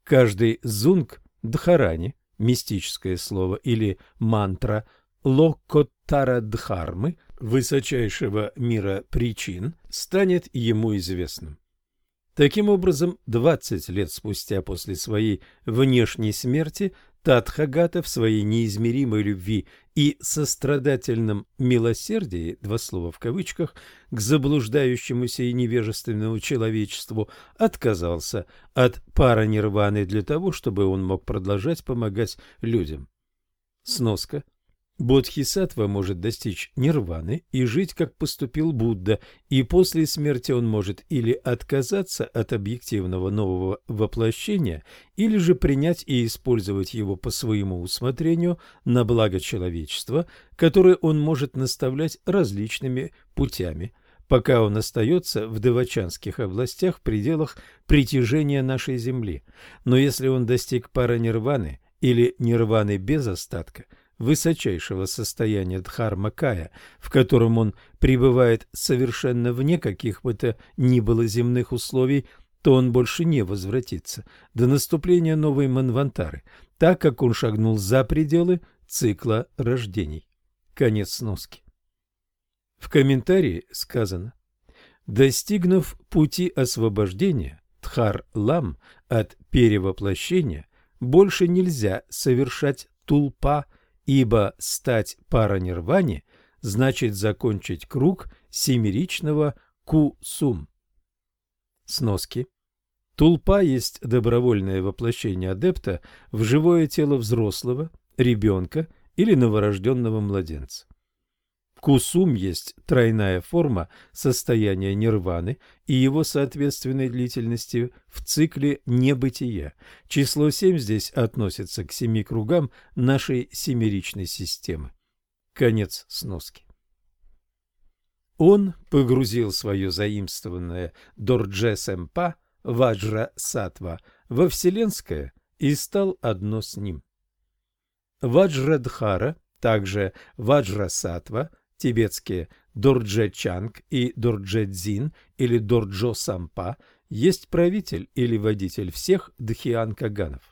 Каждый зунг Дхарани, мистическое слово или мантра Локотара-Дхармы, высочайшего мира причин, станет ему известным. Таким образом, 20 лет спустя после своей внешней смерти Татхагата в своей неизмеримой любви и сострадательном милосердии, два слова в кавычках, к заблуждающемуся и невежественному человечеству, отказался от пара нирваны для того, чтобы он мог продолжать помогать людям. Сноска – Бодхисаттва может достичь нирваны и жить, как поступил Будда, и после смерти он может или отказаться от объективного нового воплощения, или же принять и использовать его по своему усмотрению на благо человечества, которое он может наставлять различными путями, пока он остается в девачанских областях в пределах притяжения нашей Земли. Но если он достиг пара нирваны или нирваны без остатка – высочайшего состояния дхарма-кая, в котором он пребывает совершенно вне каких бы то ни было земных условий, то он больше не возвратится до наступления новой манвантары, так как он шагнул за пределы цикла рождений. Конец сноски. В комментарии сказано, достигнув пути освобождения, Тхар-Лам от перевоплощения, больше нельзя совершать тулпа – ибо стать паранирване значит закончить круг семеричного кусум. Сноски. Тулпа есть добровольное воплощение адепта в живое тело взрослого, ребенка или новорожденного младенца. Кусум есть тройная форма состояния нирваны и его соответственной длительности в цикле небытия. Число 7 здесь относится к семи кругам нашей семеричной системы. Конец сноски. Он погрузил свое заимствованное Дордже-Сэмпа, Ваджра-Сатва, во вселенское и стал одно с ним. Ваджрадхара, также Ваджра-Сатва – тибетские Дорджечанг и Дорджедзин или Дорджо-Сампа, есть правитель или водитель всех Дхиан-Каганов.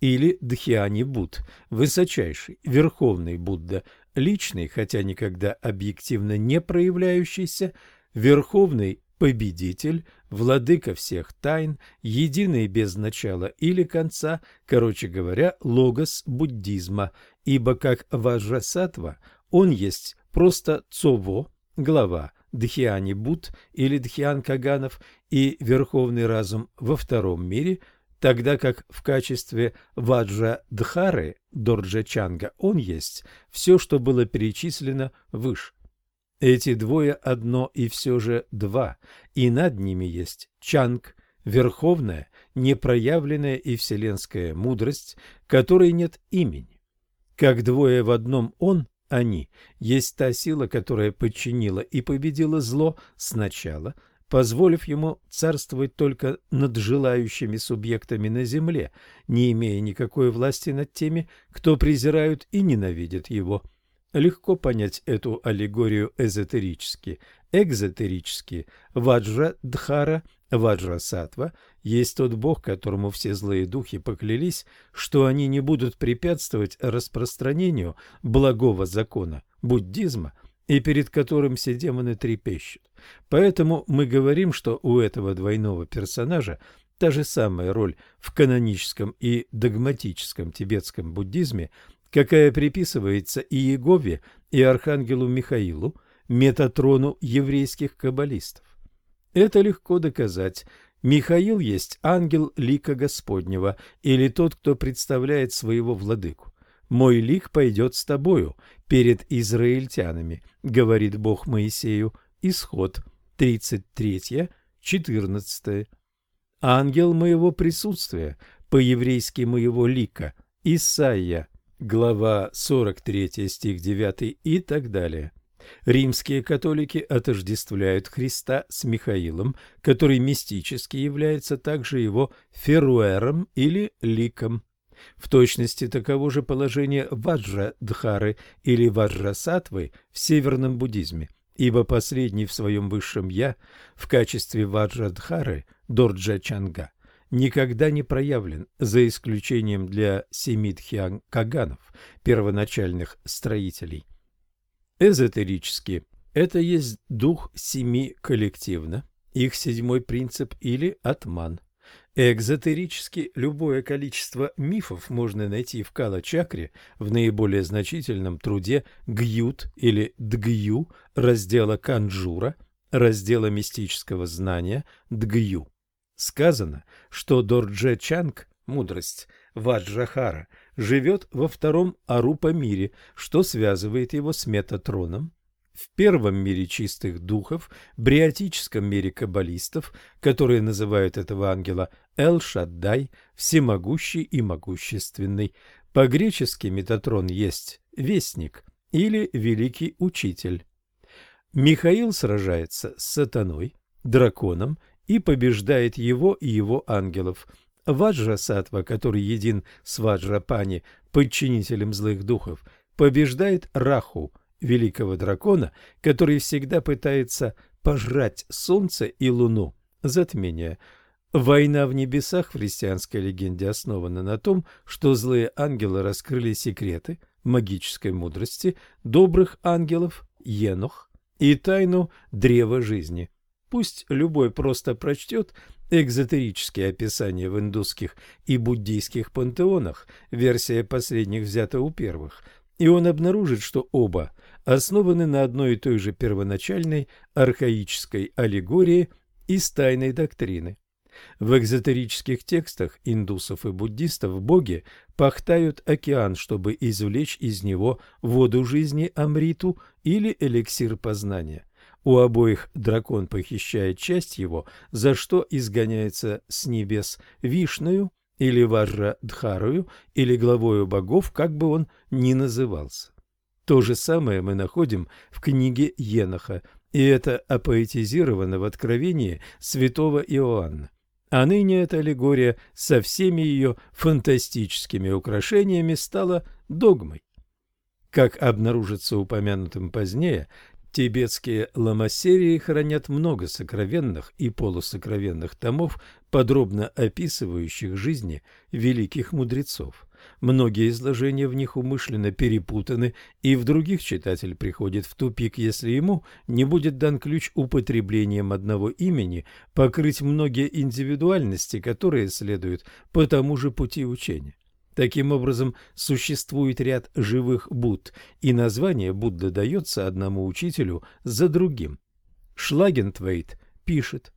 Или Дхиани-Буд, высочайший, верховный Будда, личный, хотя никогда объективно не проявляющийся, верховный победитель, владыка всех тайн, единый без начала или конца, короче говоря, логос буддизма, ибо как Ваджасатва он есть просто Цово, глава Дхиани Буд или Дхиан Каганов и Верховный Разум во втором мире, тогда как в качестве Ваджа Дхары Дорджа Чанга он есть все, что было перечислено выше. Эти двое одно и все же два, и над ними есть Чанг, верховная, непроявленная и вселенская мудрость, которой нет имени. Как двое в одном он, они есть та сила, которая подчинила и победила зло сначала, позволив ему царствовать только над желающими субъектами на земле, не имея никакой власти над теми, кто презирают и ненавидят его. Легко понять эту аллегорию эзотерически. Экзотерически Ваджра-Дхара, Ваджра-Сатва есть тот бог, которому все злые духи поклялись, что они не будут препятствовать распространению благого закона, буддизма, и перед которым все демоны трепещут. Поэтому мы говорим, что у этого двойного персонажа та же самая роль в каноническом и догматическом тибетском буддизме, какая приписывается и Иегове, и архангелу Михаилу, метатрону еврейских каббалистов. Это легко доказать. Михаил есть ангел лика Господнего, или тот, кто представляет своего владыку. «Мой лик пойдет с тобою перед израильтянами», — говорит Бог Моисею. Исход 33, 14. «Ангел моего присутствия, по-еврейски моего лика», Исаия, глава 43, стих 9 и так далее. Римские католики отождествляют Христа с Михаилом, который мистически является также его феруэром или ликом. В точности таково же положение Ваджра-Дхары или Ваджра-Сатвы в северном буддизме, ибо последний в своем высшем «я» в качестве Ваджра-Дхары Дорджа-Чанга никогда не проявлен, за исключением для семидхиан-каганов, первоначальных строителей. Эзотерически это есть дух семи коллективно, их седьмой принцип или атман. Экзотерически любое количество мифов можно найти в Кала-чакре в наиболее значительном труде Гьют или Дгью раздела Канджура, раздела мистического знания Дгью. Сказано, что Дордже Чанг, мудрость Ваджрахара, живет во втором Арупа мире, что связывает его с Метатроном, в первом мире чистых духов, бриотическом мире каббалистов, которые называют этого ангела Эл-Шаддай, всемогущий и могущественный. По-гречески Метатрон есть вестник или великий учитель. Михаил сражается с сатаной, драконом, и побеждает его и его ангелов. Ваджра-сатва, который един с Ваджра-пани, подчинителем злых духов, побеждает Раху – великого дракона, который всегда пытается пожрать солнце и луну. Затмение. Война в небесах в христианской легенде основана на том, что злые ангелы раскрыли секреты магической мудрости добрых ангелов Енох и тайну древа жизни. Пусть любой просто прочтет экзотерические описания в индусских и буддийских пантеонах, версия последних взята у первых, и он обнаружит, что оба основаны на одной и той же первоначальной архаической аллегории из тайной доктрины. В экзотерических текстах индусов и буддистов боги пахтают океан, чтобы извлечь из него воду жизни Амриту или эликсир познания. У обоих дракон похищает часть его, за что изгоняется с небес Вишною или Варра Дхарою или главою богов, как бы он ни назывался. То же самое мы находим в книге Еноха, и это апоэтизировано в откровении святого Иоанна. А ныне эта аллегория со всеми ее фантастическими украшениями стала догмой. Как обнаружится упомянутым позднее, Тибетские ламасерии хранят много сокровенных и полусокровенных томов, подробно описывающих жизни великих мудрецов. Многие изложения в них умышленно перепутаны, и в других читатель приходит в тупик, если ему не будет дан ключ употреблением одного имени покрыть многие индивидуальности, которые следуют по тому же пути учения. Таким образом, существует ряд живых Будд, и название Будда дается одному учителю за другим. Шлагентвейт пишет,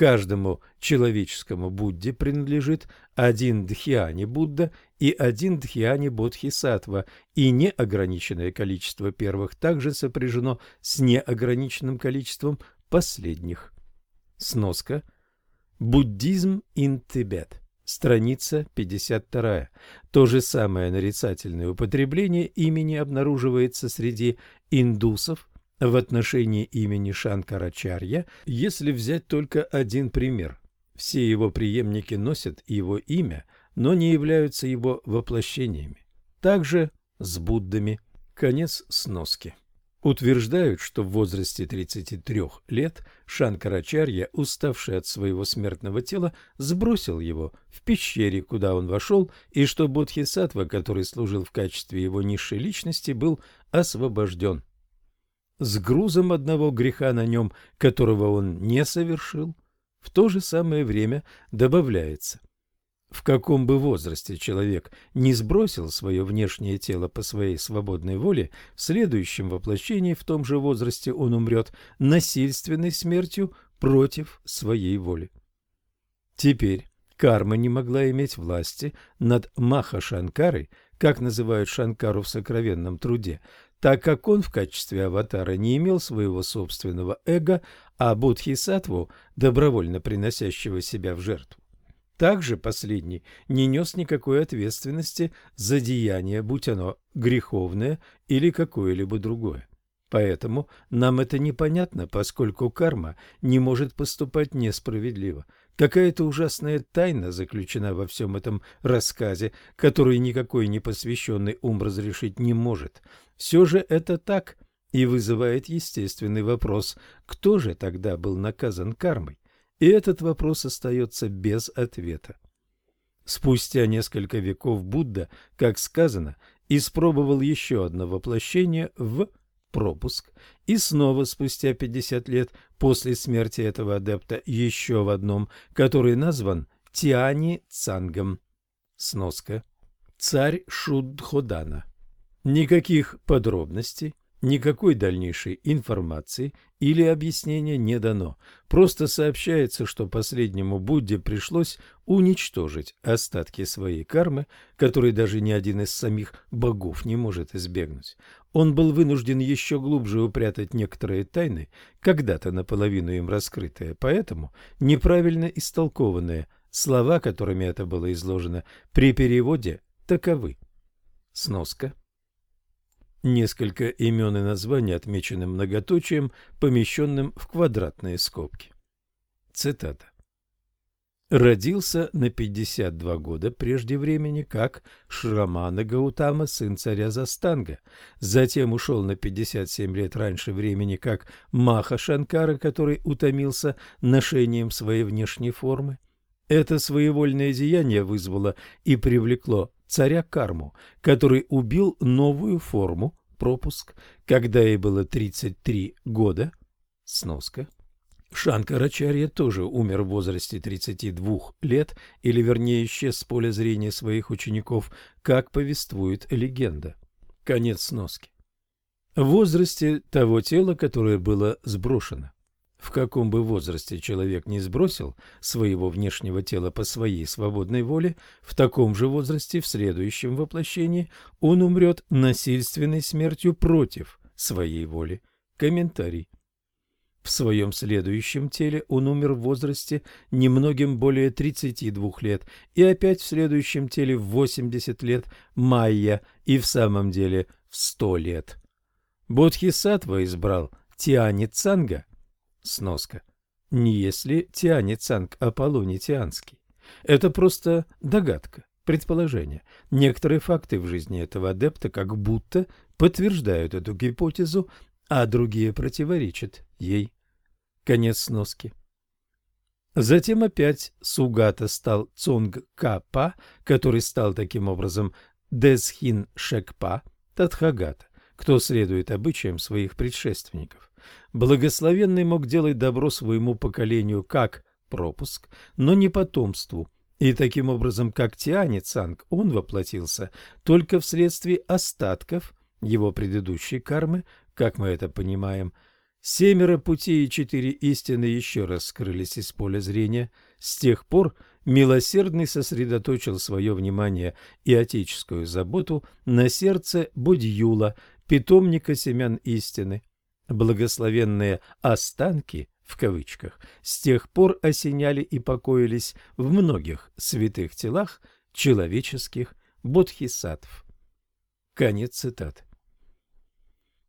Каждому человеческому Будде принадлежит один Дхьяни Будда и один Дхьяни Бодхисаттва, и неограниченное количество первых также сопряжено с неограниченным количеством последних. Сноска. Буддизм in Tibet. Страница 52. То же самое нарицательное употребление имени обнаруживается среди индусов в отношении имени Шанкарачарья, если взять только один пример. Все его преемники носят его имя, но не являются его воплощениями. Также с Буддами. Конец сноски утверждают, что в возрасте 33 лет Шанкарачарья, уставший от своего смертного тела, сбросил его в пещере, куда он вошел, и что Бодхисаттва, который служил в качестве его низшей личности, был освобожден. С грузом одного греха на нем, которого он не совершил, в то же самое время добавляется в каком бы возрасте человек не сбросил свое внешнее тело по своей свободной воле, в следующем воплощении в том же возрасте он умрет насильственной смертью против своей воли. Теперь карма не могла иметь власти над Маха-Шанкарой, как называют Шанкару в сокровенном труде, так как он в качестве аватара не имел своего собственного эго, а Бодхисаттву, добровольно приносящего себя в жертву, также последний не нес никакой ответственности за деяние, будь оно греховное или какое-либо другое. Поэтому нам это непонятно, поскольку карма не может поступать несправедливо. Какая-то ужасная тайна заключена во всем этом рассказе, которую никакой непосвященный ум разрешить не может. Все же это так и вызывает естественный вопрос, кто же тогда был наказан кармой? И этот вопрос остается без ответа. Спустя несколько веков Будда, как сказано, испробовал еще одно воплощение в пропуск, и снова спустя 50 лет после смерти этого адепта еще в одном, который назван Тиани Цангом. Сноска. Царь Шудходана. Никаких подробностей, никакой дальнейшей информации или объяснения не дано. Просто сообщается, что последнему Будде пришлось уничтожить остатки своей кармы, которые даже ни один из самих богов не может избегнуть. Он был вынужден еще глубже упрятать некоторые тайны, когда-то наполовину им раскрытые, поэтому неправильно истолкованные слова, которыми это было изложено, при переводе таковы. Сноска. Несколько имен и названий отмечены многоточием, помещенным в квадратные скобки. Цитата. Родился на 52 года прежде времени, как Шрамана Гаутама, сын царя Застанга. Затем ушел на 57 лет раньше времени, как Маха Шанкара, который утомился ношением своей внешней формы. Это своевольное деяние вызвало и привлекло царя Карму, который убил новую форму, пропуск, когда ей было 33 года, сноска. Шанкарачарья тоже умер в возрасте 32 лет, или вернее исчез с поля зрения своих учеников, как повествует легенда. Конец сноски. В возрасте того тела, которое было сброшено. В каком бы возрасте человек не сбросил своего внешнего тела по своей свободной воле, в таком же возрасте в следующем воплощении он умрет насильственной смертью против своей воли. Комментарий. В своем следующем теле он умер в возрасте немногим более 32 лет, и опять в следующем теле в 80 лет майя, и в самом деле в 100 лет. Бодхисаттва избрал Тиани Цанга Сноска. Не если Тиане-Цанг Аполлоний Тианский. Это просто догадка, предположение. Некоторые факты в жизни этого адепта как будто подтверждают эту гипотезу, а другие противоречат ей. Конец сноски. Затем опять Сугата стал Цонг-Капа, который стал таким образом Десхин-Шекпа, Тадхагата, кто следует обычаям своих предшественников. Благословенный мог делать добро своему поколению как пропуск, но не потомству. И таким образом, как Тиане Цанг, он воплотился только вследствие остатков его предыдущей кармы, как мы это понимаем. Семеро путей и четыре истины еще раз скрылись из поля зрения. С тех пор милосердный сосредоточил свое внимание и отеческую заботу на сердце Будьюла, питомника семян истины, Благословенные «останки» в кавычках с тех пор осеняли и покоились в многих святых телах человеческих бодхисаттв. Конец цитаты.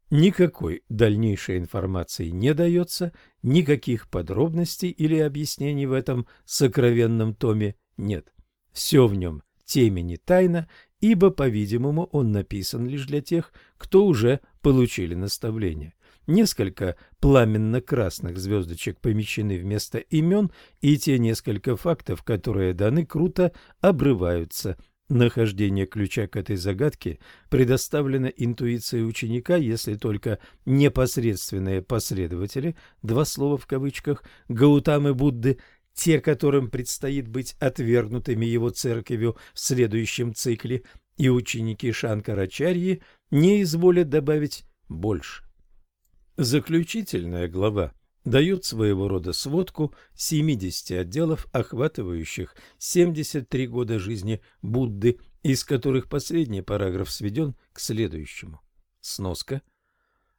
Никакой дальнейшей информации не дается, никаких подробностей или объяснений в этом сокровенном томе нет. Все в нем темени тайна, ибо, по-видимому, он написан лишь для тех, кто уже получили наставление. Несколько пламенно-красных звездочек помещены вместо имен, и те несколько фактов, которые даны, круто обрываются. Нахождение ключа к этой загадке предоставлено интуицией ученика, если только непосредственные последователи, два слова в кавычках, Гаутамы Будды, те, которым предстоит быть отвергнутыми его церковью в следующем цикле, и ученики Шанкарачарьи не изволят добавить больше. Заключительная глава дает своего рода сводку 70 отделов, охватывающих 73 года жизни Будды, из которых последний параграф сведен к следующему. Сноска.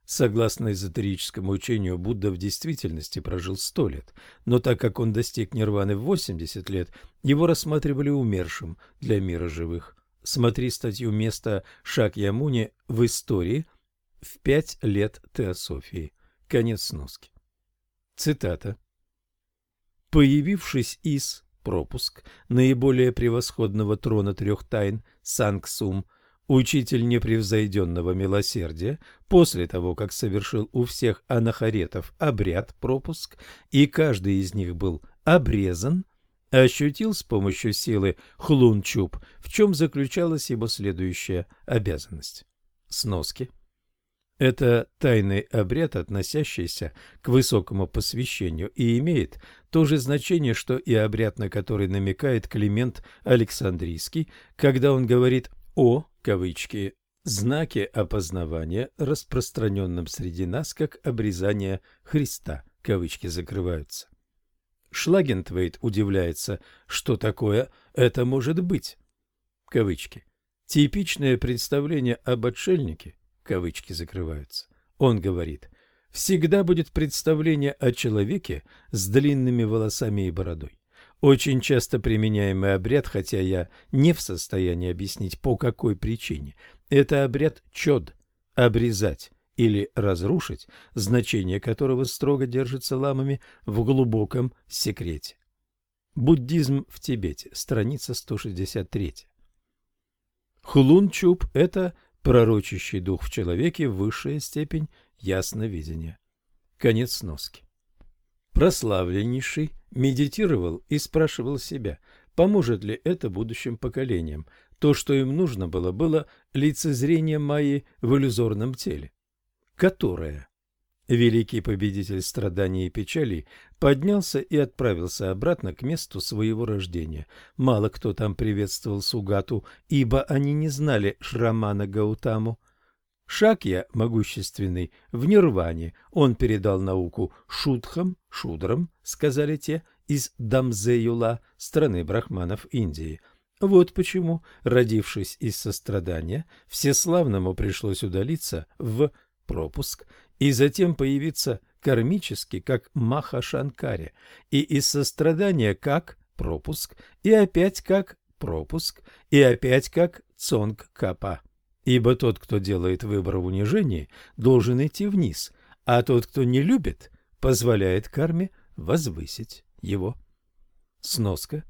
Согласно эзотерическому учению, Будда в действительности прожил 100 лет, но так как он достиг нирваны в 80 лет, его рассматривали умершим для мира живых. Смотри статью «Место Шакьямуни в истории» в пять лет теософии. Конец сноски. Цитата. Появившись из пропуск наиболее превосходного трона трех тайн Сангсум, учитель непревзойденного милосердия, после того, как совершил у всех анахаретов обряд пропуск, и каждый из них был обрезан, ощутил с помощью силы хлунчуп, в чем заключалась его следующая обязанность. Сноски. Это тайный обряд, относящийся к высокому посвящению, и имеет то же значение, что и обряд, на который намекает Климент Александрийский, когда он говорит о, кавычки, знаке опознавания, распространенном среди нас, как обрезание Христа, кавычки закрываются. Шлагентвейт удивляется, что такое это может быть. Кавычки. Типичное представление об отшельнике, кавычки закрываются. Он говорит, всегда будет представление о человеке с длинными волосами и бородой. Очень часто применяемый обряд, хотя я не в состоянии объяснить по какой причине. Это обряд чод – обрезать или разрушить, значение которого строго держится ламами в глубоком секрете. Буддизм в Тибете, страница 163. Хулун-чуб – это пророчащий дух в человеке, высшая степень ясновидения. Конец сноски. Прославленнейший медитировал и спрашивал себя, поможет ли это будущим поколениям. То, что им нужно было, было лицезрение Майи в иллюзорном теле. Которое? Великий победитель страданий и печалей поднялся и отправился обратно к месту своего рождения. Мало кто там приветствовал Сугату, ибо они не знали Шрамана Гаутаму. Шакья, могущественный, в нирване, он передал науку шутхам, шудрам, сказали те, из Дамзе-Юла, страны брахманов Индии. Вот почему, родившись из сострадания, всеславному пришлось удалиться в пропуск и затем появиться кармически, как Маха Шанкаре, и из сострадания как пропуск, и опять как пропуск, и опять как Цонг Капа. Ибо тот, кто делает выбор в унижении, должен идти вниз, а тот, кто не любит, позволяет карме возвысить его. Сноска.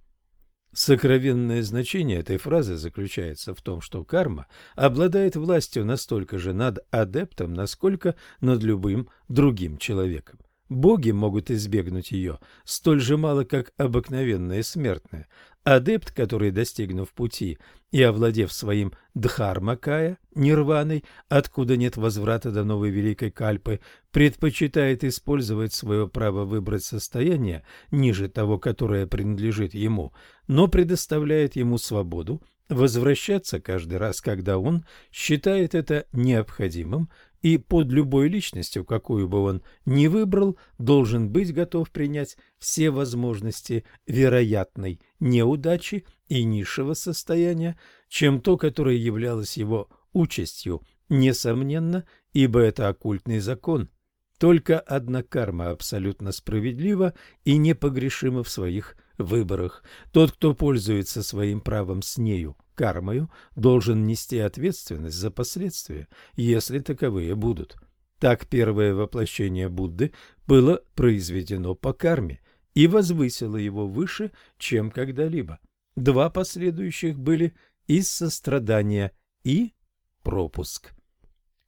Сокровенное значение этой фразы заключается в том, что карма обладает властью настолько же над адептом, насколько над любым другим человеком. Боги могут избегнуть ее столь же мало, как обыкновенные смертные. Адепт, который, достигнув пути и овладев своим дхармакая, нирваной, откуда нет возврата до новой великой кальпы, предпочитает использовать свое право выбрать состояние ниже того, которое принадлежит ему, но предоставляет ему свободу возвращаться каждый раз, когда он считает это необходимым, и под любой личностью, какую бы он ни выбрал, должен быть готов принять все возможности вероятной неудачи и низшего состояния, чем то, которое являлось его участью, несомненно, ибо это оккультный закон. Только одна карма абсолютно справедлива и непогрешима в своих выборах. Тот, кто пользуется своим правом с нею, кармою, должен нести ответственность за последствия, если таковые будут. Так первое воплощение Будды было произведено по карме и возвысило его выше, чем когда-либо. Два последующих были из сострадания и пропуск.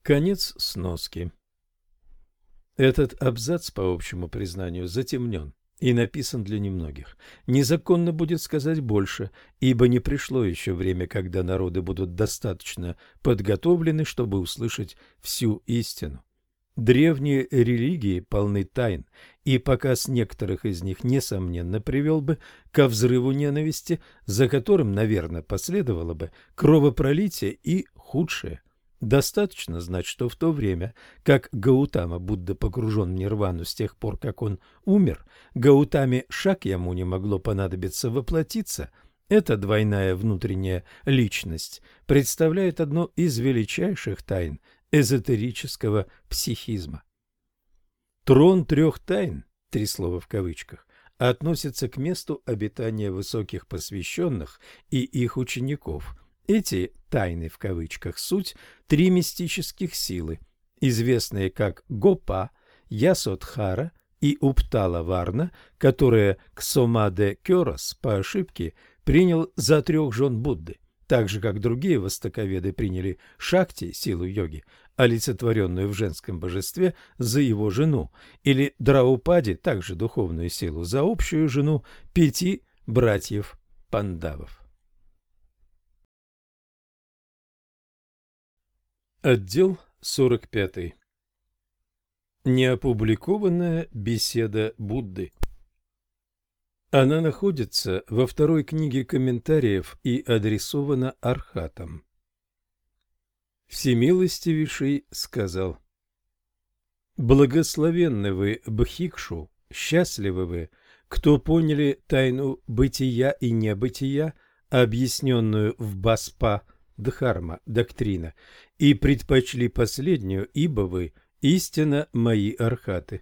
Конец сноски. Этот абзац, по общему признанию, затемнен и написан для немногих. Незаконно будет сказать больше, ибо не пришло еще время, когда народы будут достаточно подготовлены, чтобы услышать всю истину. Древние религии полны тайн, и показ некоторых из них, несомненно, привел бы ко взрыву ненависти, за которым, наверное, последовало бы кровопролитие и худшее – Достаточно знать, что в то время, как Гаутама Будда погружен в нирвану с тех пор, как он умер, Гаутаме ему не могло понадобиться воплотиться. Эта двойная внутренняя личность представляет одну из величайших тайн эзотерического психизма. Трон трех тайн, три слова в кавычках, относится к месту обитания высоких посвященных и их учеников – эти «тайны» в кавычках суть три мистических силы, известные как Гопа, Ясодхара и Уптала Варна, которые Ксомаде Кёрос по ошибке принял за трех жен Будды, так же, как другие востоковеды приняли Шакти, силу йоги, олицетворенную в женском божестве, за его жену, или Драупади, также духовную силу, за общую жену пяти братьев Пандавов. Отдел 45. Неопубликованная беседа Будды Она находится во второй книге комментариев и адресована Архатам. Всемилостивейший сказал Благословенны вы, Бхикшу, счастливы вы, кто поняли тайну бытия и небытия, объясненную в Баспа Дхарма, доктрина, и предпочли последнюю, ибо вы истинно мои архаты.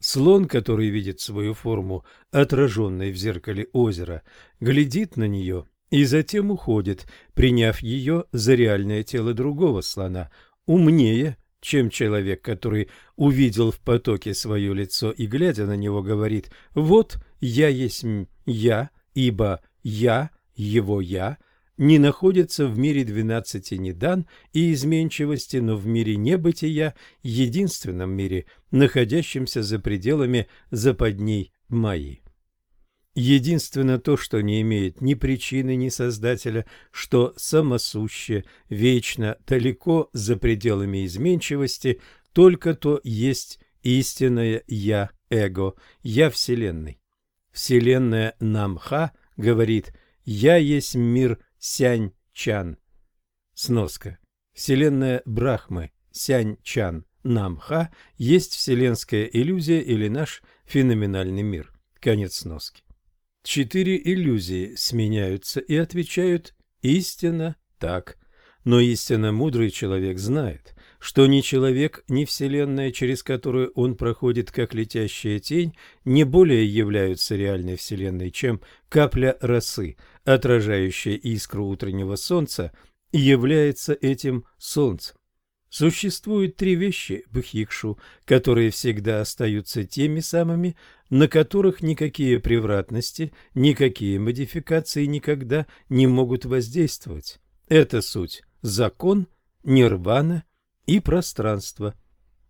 Слон, который видит свою форму, отраженной в зеркале озера, глядит на нее и затем уходит, приняв ее за реальное тело другого слона, умнее, чем человек, который увидел в потоке свое лицо и, глядя на него, говорит «Вот я есть я, ибо я, его я, не находится в мире двенадцати недан и изменчивости, но в мире небытия, единственном мире, находящемся за пределами западней Майи. Единственно то, что не имеет ни причины, ни создателя, что самосуще, вечно, далеко за пределами изменчивости, только то есть истинное «я» эго, «я» Вселенной. Вселенная Намха говорит «я есть мир Сянь-Чан. Сноска. Вселенная Брахмы Сянь-Чан Намха есть вселенская иллюзия или наш феноменальный мир. Конец сноски. Четыре иллюзии сменяются и отвечают «истинно так». Но истинно мудрый человек знает, что ни человек, ни вселенная, через которую он проходит как летящая тень, не более являются реальной вселенной, чем капля росы, отражающая искру утреннего солнца, является этим солнцем. Существуют три вещи, Бхикшу, которые всегда остаются теми самыми, на которых никакие превратности, никакие модификации никогда не могут воздействовать. Это суть – закон, нирвана и пространство.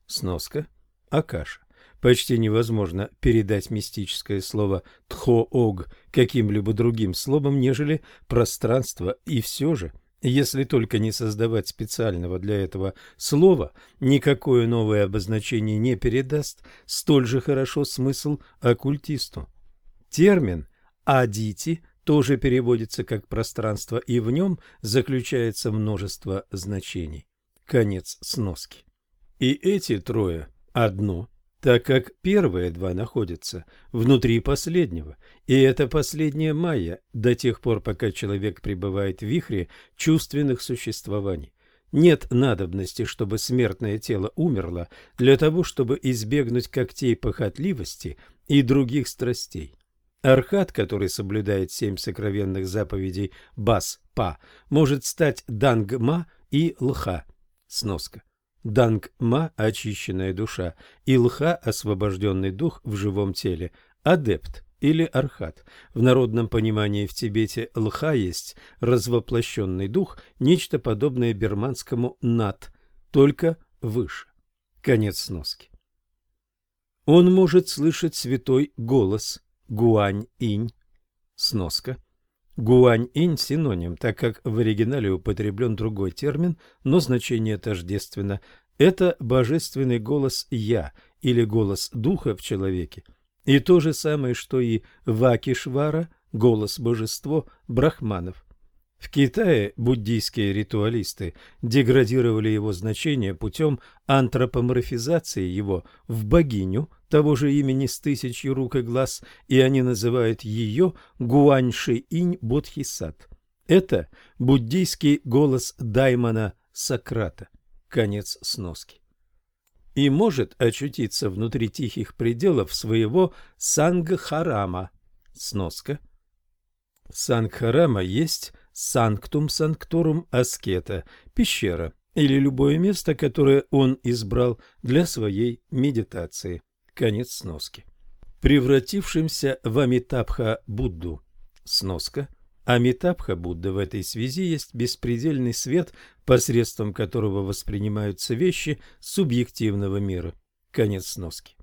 Сноска – Акаша. Почти невозможно передать мистическое слово «тхо-ог» каким-либо другим словом, нежели «пространство», и все же – если только не создавать специального для этого слова, никакое новое обозначение не передаст столь же хорошо смысл оккультисту. Термин «адити» тоже переводится как «пространство», и в нем заключается множество значений. Конец сноски. И эти трое – одно – так как первые два находятся внутри последнего, и это последняя майя до тех пор, пока человек пребывает в вихре чувственных существований. Нет надобности, чтобы смертное тело умерло для того, чтобы избегнуть когтей похотливости и других страстей. Архат, который соблюдает семь сокровенных заповедей Бас-Па, может стать Дангма и Лха. Сноска. Данг-ма – очищенная душа, и лха – освобожденный дух в живом теле, адепт или архат. В народном понимании в Тибете лха есть развоплощенный дух, нечто подобное берманскому над, только выше. Конец сноски. Он может слышать святой голос гуань-инь. Сноска. Гуань-инь – синоним, так как в оригинале употреблен другой термин, но значение тождественно. Это божественный голос «я» или голос духа в человеке. И то же самое, что и Вакишвара – голос божество брахманов. В Китае буддийские ритуалисты деградировали его значение путем антропоморфизации его в богиню того же имени с тысячью рук и глаз, и они называют ее Гуаньши-инь Бодхисат. Это буддийский голос Даймона Сократа. Конец сноски. И может очутиться внутри тихих пределов своего Сангхарама. Сноска. Сангхарама есть санктум санкторум аскета, пещера или любое место, которое он избрал для своей медитации. Конец сноски. Превратившимся в Амитабха Будду. Сноска. Амитабха Будда в этой связи есть беспредельный свет, посредством которого воспринимаются вещи субъективного мира. Конец сноски.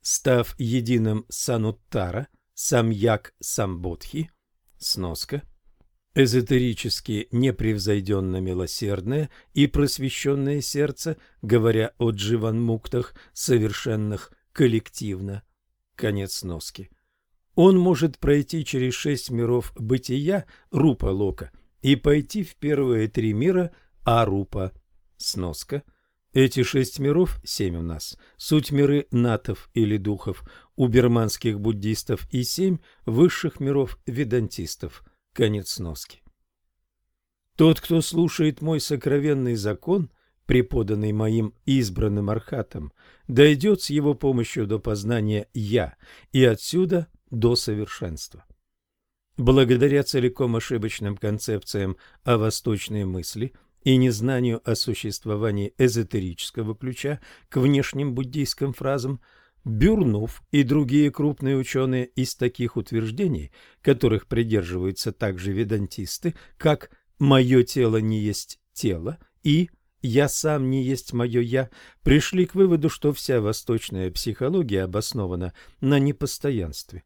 Став единым Сануттара, Самьяк Самбодхи, сноска – эзотерически непревзойденно милосердное и просвещенное сердце, говоря о дживанмуктах, совершенных коллективно. Конец носки. Он может пройти через шесть миров бытия Рупа Лока и пойти в первые три мира Арупа. Сноска. Эти шесть миров, семь у нас, суть миры натов или духов у берманских буддистов и семь высших миров ведантистов. Конец сноски. Тот, кто слушает мой сокровенный закон, преподанный моим избранным архатом, дойдет с его помощью до познания «я» и отсюда до совершенства. Благодаря целиком ошибочным концепциям о восточной мысли и незнанию о существовании эзотерического ключа к внешним буддийским фразам, Бюрнов и другие крупные ученые из таких утверждений, которых придерживаются также ведантисты, как «моё тело не есть тело» и «я сам не есть моё я», пришли к выводу, что вся восточная психология обоснована на непостоянстве.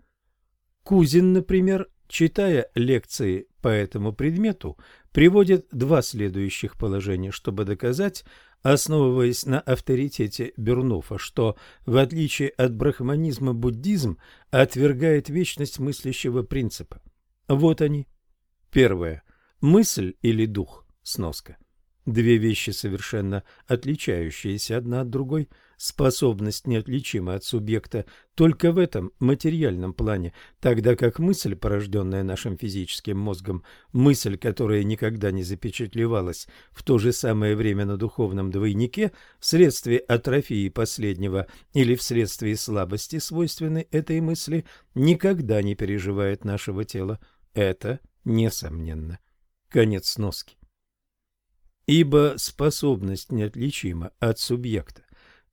Кузин, например, читая лекции по этому предмету, приводит два следующих положения, чтобы доказать, основываясь на авторитете Бернофа, что, в отличие от брахманизма, буддизм отвергает вечность мыслящего принципа. Вот они. Первое. Мысль или дух. Сноска. Две вещи совершенно отличающиеся одна от другой. Способность неотличима от субъекта только в этом материальном плане, тогда как мысль, порожденная нашим физическим мозгом, мысль, которая никогда не запечатлевалась в то же самое время на духовном двойнике, вследствие атрофии последнего или вследствие слабости, свойственной этой мысли, никогда не переживает нашего тела. Это несомненно. Конец сноски ибо способность неотличима от субъекта,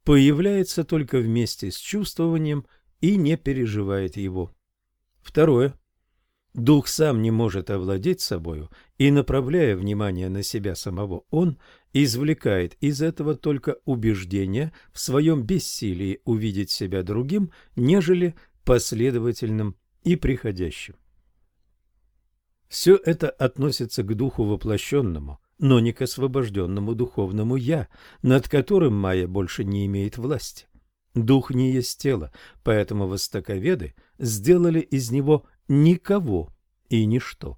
появляется только вместе с чувствованием и не переживает его. Второе. Дух сам не может овладеть собою, и, направляя внимание на себя самого, он извлекает из этого только убеждение в своем бессилии увидеть себя другим, нежели последовательным и приходящим. Все это относится к духу воплощенному, но не к освобожденному духовному «я», над которым майя больше не имеет власти. Дух не есть тело, поэтому востоковеды сделали из него никого и ничто.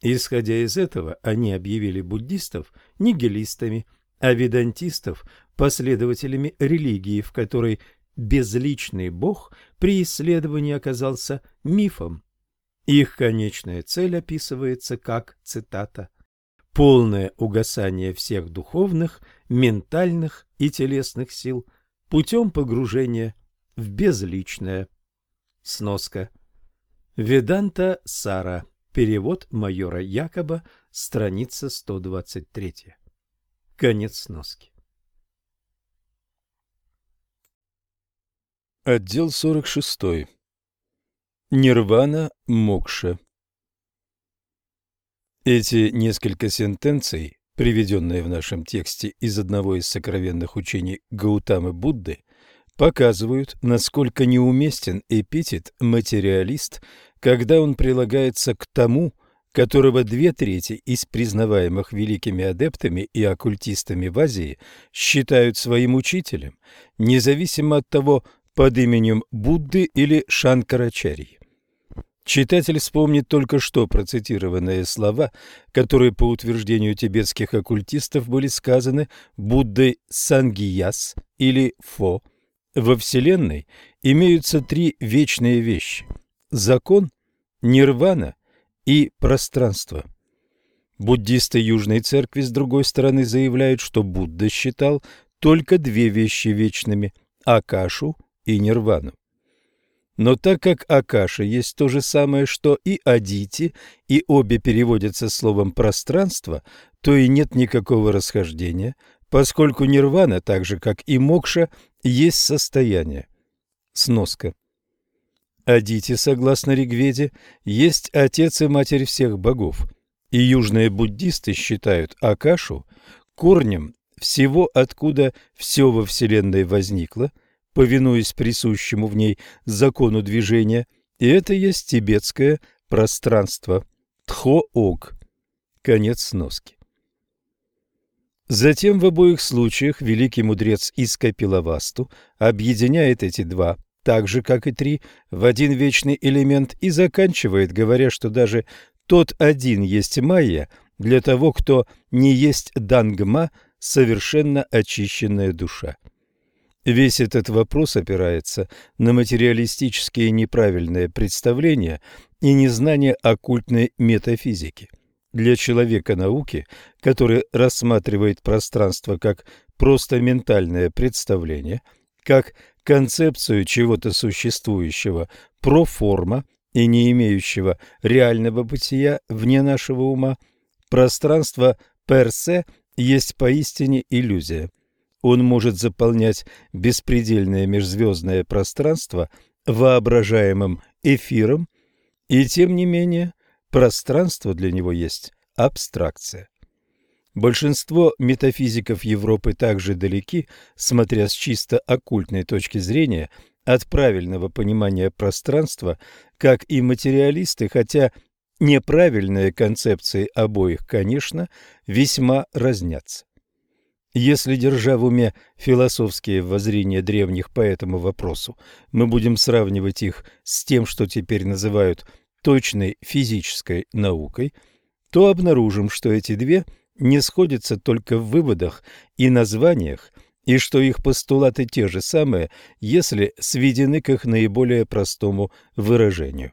Исходя из этого, они объявили буддистов нигилистами, а ведантистов – последователями религии, в которой безличный бог при исследовании оказался мифом. Их конечная цель описывается как, цитата, полное угасание всех духовных, ментальных и телесных сил путем погружения в безличное. Сноска. Веданта Сара. Перевод майора Якоба. Страница 123. Конец сноски. Отдел 46. Нирвана Мокша. Эти несколько сентенций, приведенные в нашем тексте из одного из сокровенных учений Гаутамы Будды, показывают, насколько неуместен эпитет «материалист», когда он прилагается к тому, которого две трети из признаваемых великими адептами и оккультистами в Азии считают своим учителем, независимо от того, под именем Будды или Шанкарачарьи. Читатель вспомнит только что процитированные слова, которые, по утверждению тибетских оккультистов, были сказаны Буддой Сангияс или Фо. Во Вселенной имеются три вечные вещи – закон, нирвана и пространство. Буддисты Южной Церкви, с другой стороны, заявляют, что Будда считал только две вещи вечными – Акашу и Нирвану. Но так как Акаша есть то же самое, что и Адити, и обе переводятся словом «пространство», то и нет никакого расхождения, поскольку нирвана, так же как и мокша, есть состояние. Сноска. Адити, согласно Ригведе, есть отец и матерь всех богов, и южные буддисты считают Акашу корнем всего, откуда все во Вселенной возникло – повинуясь присущему в ней закону движения, и это есть тибетское пространство Тхо-Ог. Конец сноски. Затем в обоих случаях великий мудрец из Капилавасту объединяет эти два, так же, как и три, в один вечный элемент и заканчивает, говоря, что даже тот один есть майя для того, кто не есть дангма, совершенно очищенная душа. Весь этот вопрос опирается на материалистические неправильные представления и незнание оккультной метафизики. Для человека науки, который рассматривает пространство как просто ментальное представление, как концепцию чего-то существующего проформа и не имеющего реального бытия вне нашего ума, пространство персе есть поистине иллюзия. Он может заполнять беспредельное межзвездное пространство воображаемым эфиром, и тем не менее пространство для него есть абстракция. Большинство метафизиков Европы также далеки, смотря с чисто оккультной точки зрения, от правильного понимания пространства, как и материалисты, хотя неправильные концепции обоих, конечно, весьма разнятся. Если, держа в уме философские воззрения древних по этому вопросу, мы будем сравнивать их с тем, что теперь называют точной физической наукой, то обнаружим, что эти две не сходятся только в выводах и названиях, и что их постулаты те же самые, если сведены к их наиболее простому выражению.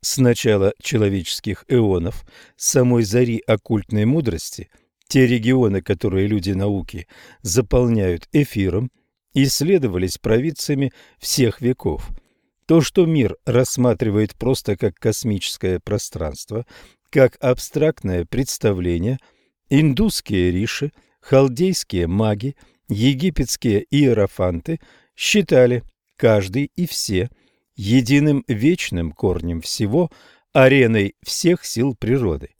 С начала человеческих эонов, самой зари оккультной мудрости – те регионы, которые люди науки заполняют эфиром, исследовались провидцами всех веков. То, что мир рассматривает просто как космическое пространство, как абстрактное представление, индусские риши, халдейские маги, египетские иерофанты считали каждый и все единым вечным корнем всего, ареной всех сил природы.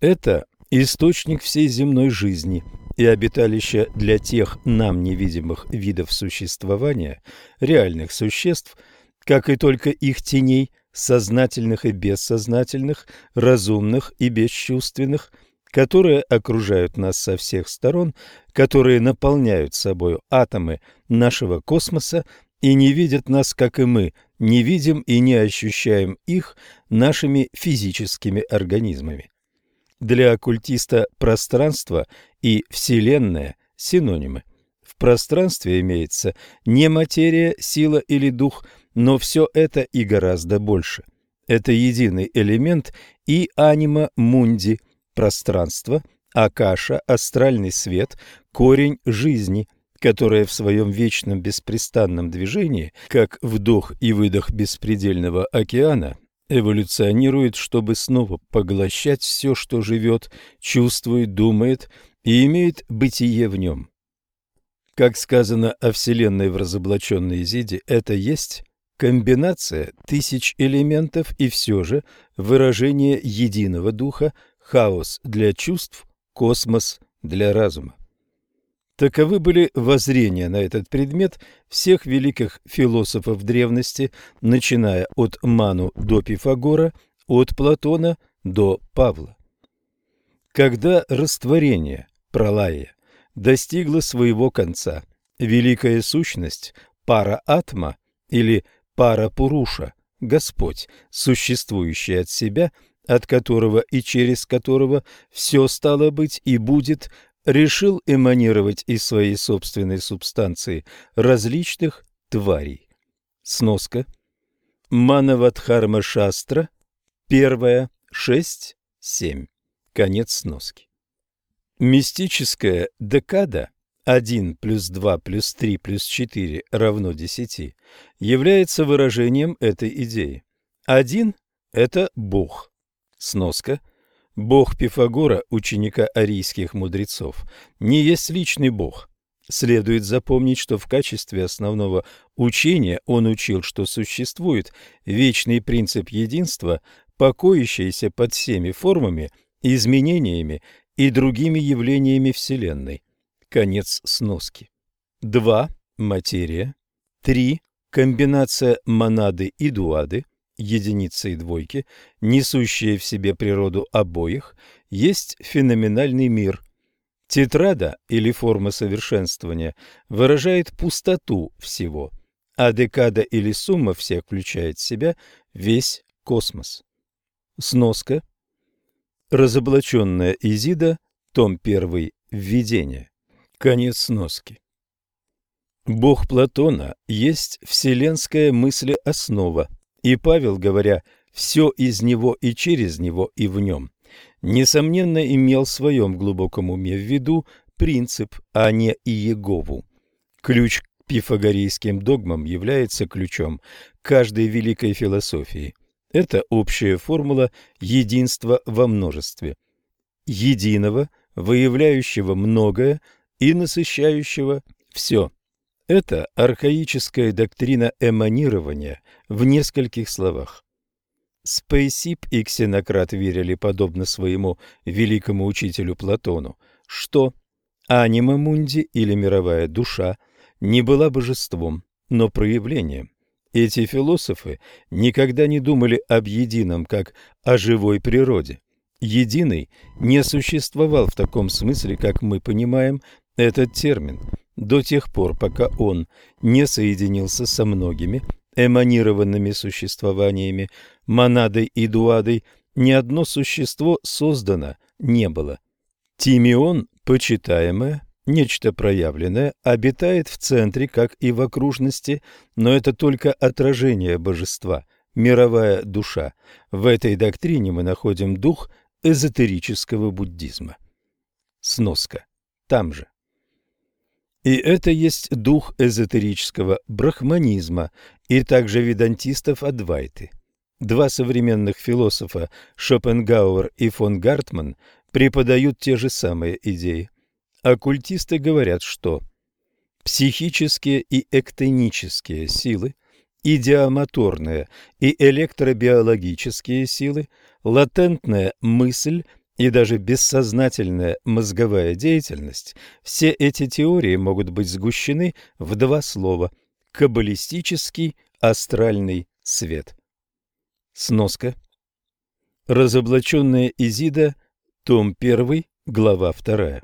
Это источник всей земной жизни и обиталище для тех нам невидимых видов существования, реальных существ, как и только их теней, сознательных и бессознательных, разумных и бесчувственных, которые окружают нас со всех сторон, которые наполняют собой атомы нашего космоса и не видят нас, как и мы, не видим и не ощущаем их нашими физическими организмами. Для оккультиста пространство и Вселенная – синонимы. В пространстве имеется не материя, сила или дух, но все это и гораздо больше. Это единый элемент и анима мунди – пространство, акаша, астральный свет, корень жизни, которая в своем вечном беспрестанном движении, как вдох и выдох беспредельного океана, эволюционирует, чтобы снова поглощать все, что живет, чувствует, думает и имеет бытие в нем. Как сказано о Вселенной в разоблаченной Изиде, это есть комбинация тысяч элементов и все же выражение единого духа, хаос для чувств, космос для разума. Таковы были воззрения на этот предмет всех великих философов древности, начиная от Ману до Пифагора, от Платона до Павла. Когда растворение, пролая, достигло своего конца, великая сущность, пара-атма или пара-пуруша, Господь, существующий от себя, от которого и через которого все стало быть и будет, решил эманировать из своей собственной субстанции различных тварей. Сноска. Манавадхарма Шастра, первая, шесть, семь. Конец сноски. Мистическая декада 1 плюс 2 плюс 3 плюс 4 равно 10 является выражением этой идеи. Один – это Бог. Сноска – Бог Пифагора, ученика арийских мудрецов, не есть личный бог. Следует запомнить, что в качестве основного учения он учил, что существует вечный принцип единства, покоящийся под всеми формами, изменениями и другими явлениями Вселенной. Конец сноски. 2. Материя. 3. Комбинация монады и дуады. Единицы и двойки, несущие в себе природу обоих, есть феноменальный мир. Тетрада или форма совершенствования выражает пустоту всего, а декада или сумма всех включает в себя весь космос. Сноска. Разоблаченная Изида, том 1, введение. Конец сноски. Бог Платона есть вселенская мыслеоснова, и Павел, говоря «все из него и через него и в нем», несомненно имел в своем глубоком уме в виду принцип, а не Иегову. Ключ к пифагорейским догмам является ключом каждой великой философии. Это общая формула единства во множестве. Единого, выявляющего многое и насыщающего все. Это архаическая доктрина эманирования в нескольких словах. Спейсип и Ксенократ верили, подобно своему великому учителю Платону, что анима мунди или мировая душа не была божеством, но проявлением. Эти философы никогда не думали об едином как о живой природе. Единый не существовал в таком смысле, как мы понимаем этот термин, до тех пор, пока он не соединился со многими эманированными существованиями, монадой и дуадой, ни одно существо создано не было. Тимион, почитаемое, нечто проявленное, обитает в центре, как и в окружности, но это только отражение божества, мировая душа. В этой доктрине мы находим дух эзотерического буддизма. Сноска. Там же. И это есть дух эзотерического брахманизма и также ведантистов Адвайты. Два современных философа Шопенгауэр и фон Гартман преподают те же самые идеи. Оккультисты говорят, что психические и эктонические силы, идиомоторные и электробиологические силы, латентная мысль – и даже бессознательная мозговая деятельность, все эти теории могут быть сгущены в два слова – каббалистический астральный свет. Сноска. Разоблаченная Изида, том 1, глава 2.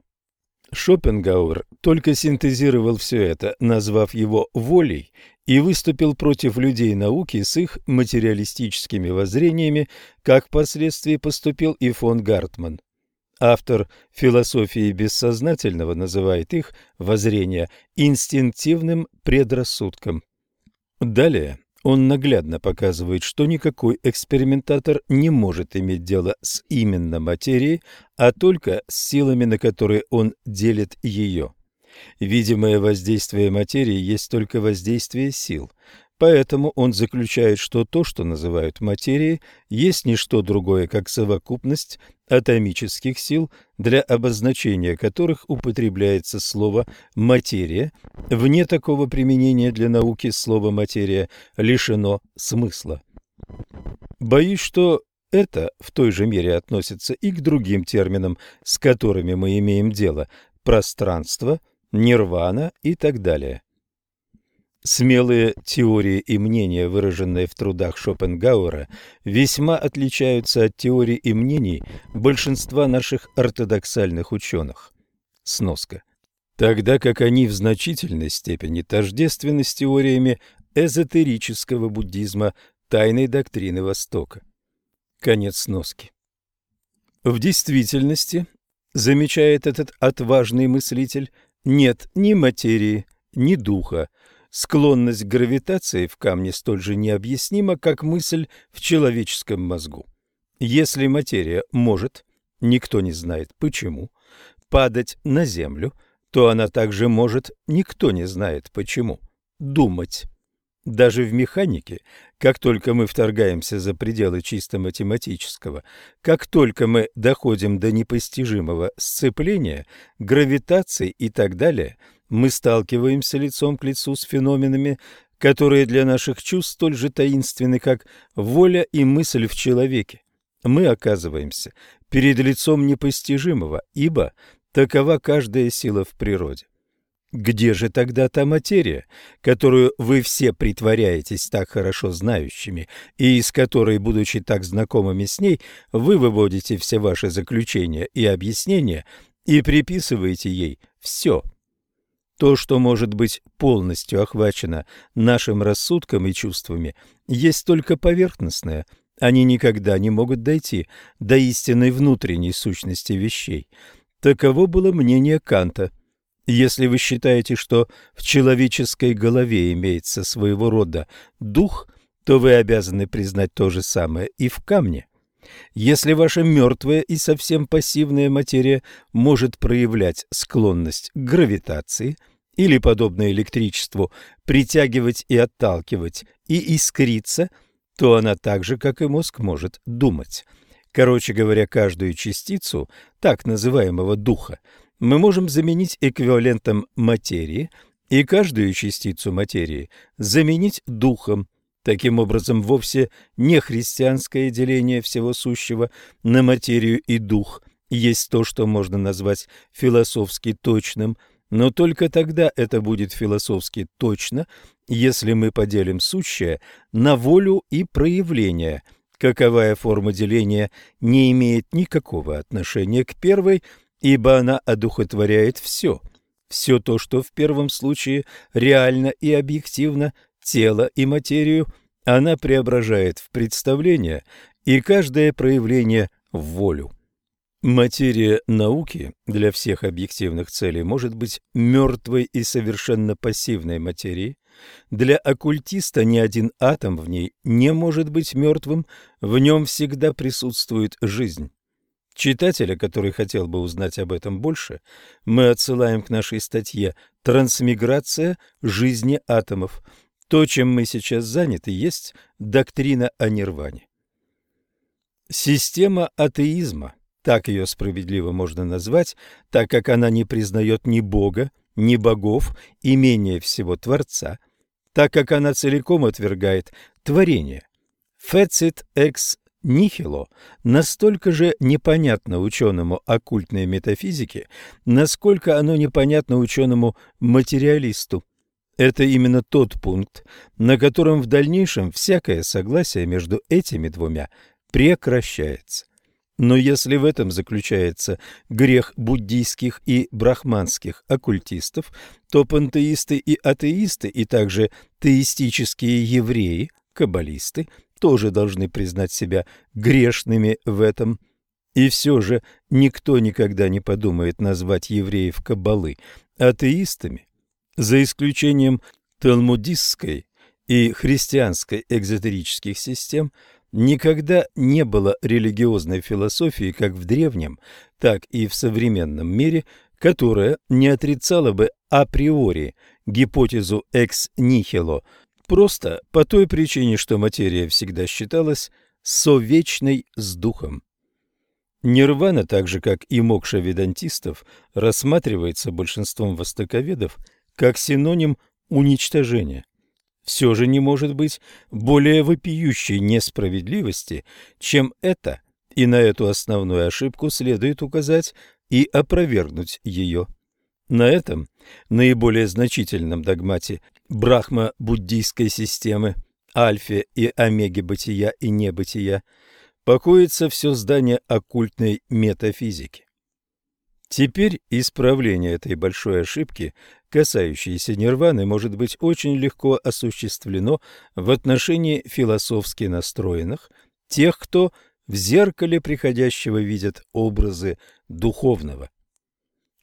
Шопенгауэр только синтезировал все это, назвав его волей, и выступил против людей науки с их материалистическими воззрениями, как впоследствии поступил и фон Гартман. Автор философии бессознательного называет их воззрения инстинктивным предрассудком. Далее он наглядно показывает, что никакой экспериментатор не может иметь дело с именно материей, а только с силами, на которые он делит ее. Видимое воздействие материи есть только воздействие сил. Поэтому он заключает, что то, что называют материей, есть не что другое, как совокупность атомических сил, для обозначения которых употребляется слово «материя». Вне такого применения для науки слово «материя» лишено смысла. Боюсь, что это в той же мере относится и к другим терминам, с которыми мы имеем дело – пространство, нирвана и так далее. Смелые теории и мнения, выраженные в трудах Шопенгауэра, весьма отличаются от теорий и мнений большинства наших ортодоксальных ученых. Сноска. Тогда как они в значительной степени тождественны с теориями эзотерического буддизма, тайной доктрины Востока. Конец сноски. В действительности, замечает этот отважный мыслитель, нет ни материи, ни духа, Склонность к гравитации в камне столь же необъяснима, как мысль в человеческом мозгу. Если материя может, никто не знает почему, падать на землю, то она также может, никто не знает почему, думать. Даже в механике, как только мы вторгаемся за пределы чисто математического, как только мы доходим до непостижимого сцепления, гравитации и так далее, мы сталкиваемся лицом к лицу с феноменами, которые для наших чувств столь же таинственны, как воля и мысль в человеке. Мы оказываемся перед лицом непостижимого, ибо такова каждая сила в природе. Где же тогда та материя, которую вы все притворяетесь так хорошо знающими, и из которой, будучи так знакомыми с ней, вы выводите все ваши заключения и объяснения и приписываете ей все? То, что может быть полностью охвачено нашим рассудком и чувствами, есть только поверхностное. Они никогда не могут дойти до истинной внутренней сущности вещей. Таково было мнение Канта – если вы считаете, что в человеческой голове имеется своего рода дух, то вы обязаны признать то же самое и в камне. Если ваша мертвая и совсем пассивная материя может проявлять склонность к гравитации или, подобно электричеству, притягивать и отталкивать и искриться, то она так же, как и мозг, может думать. Короче говоря, каждую частицу так называемого духа мы можем заменить эквивалентом материи и каждую частицу материи заменить духом. Таким образом, вовсе не христианское деление всего сущего на материю и дух есть то, что можно назвать философски точным, но только тогда это будет философски точно, если мы поделим сущее на волю и проявление. Каковая форма деления не имеет никакого отношения к первой – ибо она одухотворяет все, все то, что в первом случае реально и объективно, тело и материю, она преображает в представление и каждое проявление в волю. Материя науки для всех объективных целей может быть мертвой и совершенно пассивной материей. Для оккультиста ни один атом в ней не может быть мертвым, в нем всегда присутствует жизнь. Читателя, который хотел бы узнать об этом больше, мы отсылаем к нашей статье «Трансмиграция жизни атомов». То, чем мы сейчас заняты, есть доктрина о нирване. Система атеизма, так ее справедливо можно назвать, так как она не признает ни Бога, ни богов и менее всего Творца, так как она целиком отвергает творение. Фецит экс Нихило настолько же непонятно ученому оккультной метафизики, насколько оно непонятно ученому материалисту. Это именно тот пункт, на котором в дальнейшем всякое согласие между этими двумя прекращается. Но если в этом заключается грех буддийских и брахманских оккультистов, то пантеисты и атеисты, и также теистические евреи, каббалисты, тоже должны признать себя грешными в этом. И все же никто никогда не подумает назвать евреев каббалы атеистами, за исключением талмудистской и христианской экзотерических систем, никогда не было религиозной философии как в древнем, так и в современном мире, которая не отрицала бы априори гипотезу экс нихило – Просто по той причине, что материя всегда считалась совечной с духом. Нирвана, так же как и мокша ведантистов, рассматривается большинством востоковедов как синоним уничтожения. Все же не может быть более вопиющей несправедливости, чем это, и на эту основную ошибку следует указать и опровергнуть ее. На этом наиболее значительном догмате брахма-буддийской системы, альфе и омеге бытия и небытия, покоится все здание оккультной метафизики. Теперь исправление этой большой ошибки, касающейся нирваны, может быть очень легко осуществлено в отношении философски настроенных, тех, кто в зеркале приходящего видят образы духовного.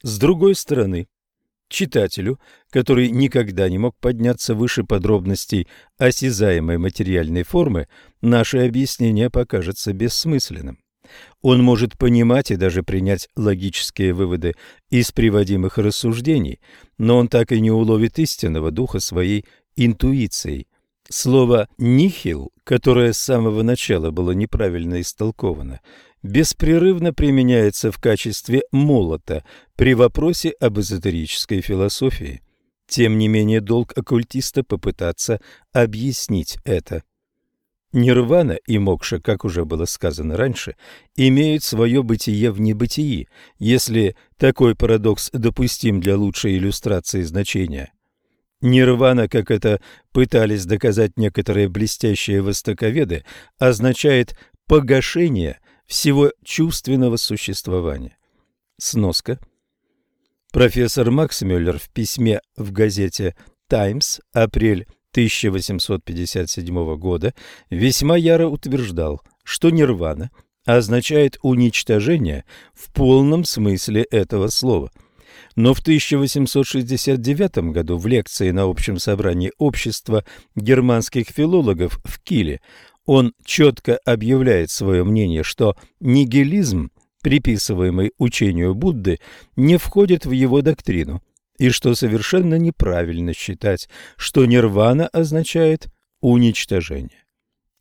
С другой стороны, читателю, который никогда не мог подняться выше подробностей осязаемой материальной формы, наше объяснение покажется бессмысленным. Он может понимать и даже принять логические выводы из приводимых рассуждений, но он так и не уловит истинного духа своей интуицией. Слово «нихил», которое с самого начала было неправильно истолковано, беспрерывно применяется в качестве молота при вопросе об эзотерической философии. Тем не менее, долг оккультиста попытаться объяснить это. Нирвана и мокша, как уже было сказано раньше, имеют свое бытие в небытии, если такой парадокс допустим для лучшей иллюстрации значения. Нирвана, как это пытались доказать некоторые блестящие востоковеды, означает погашение всего чувственного существования. Сноска. Профессор Макс Мюллер в письме в газете «Таймс» апрель 1857 года весьма яро утверждал, что нирвана означает уничтожение в полном смысле этого слова. Но в 1869 году в лекции на общем собрании Общества германских филологов в Киле он четко объявляет свое мнение, что нигилизм, приписываемый учению Будды, не входит в его доктрину, и что совершенно неправильно считать, что нирвана означает уничтожение.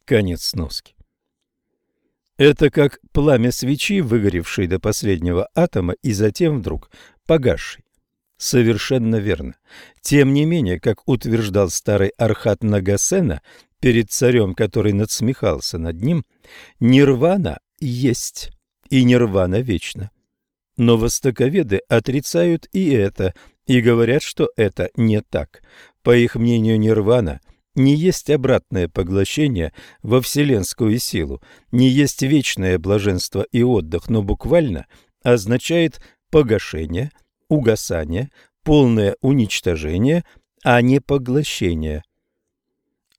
Конец сноски. Это как пламя свечи, выгоревшей до последнего атома и затем вдруг погасшей. Совершенно верно. Тем не менее, как утверждал старый Архат Нагасена перед царем, который надсмехался над ним, нирвана есть, и нирвана вечна. Но востоковеды отрицают и это, и говорят, что это не так. По их мнению, нирвана не есть обратное поглощение во вселенскую силу, не есть вечное блаженство и отдых, но буквально означает погашение, угасание, полное уничтожение, а не поглощение.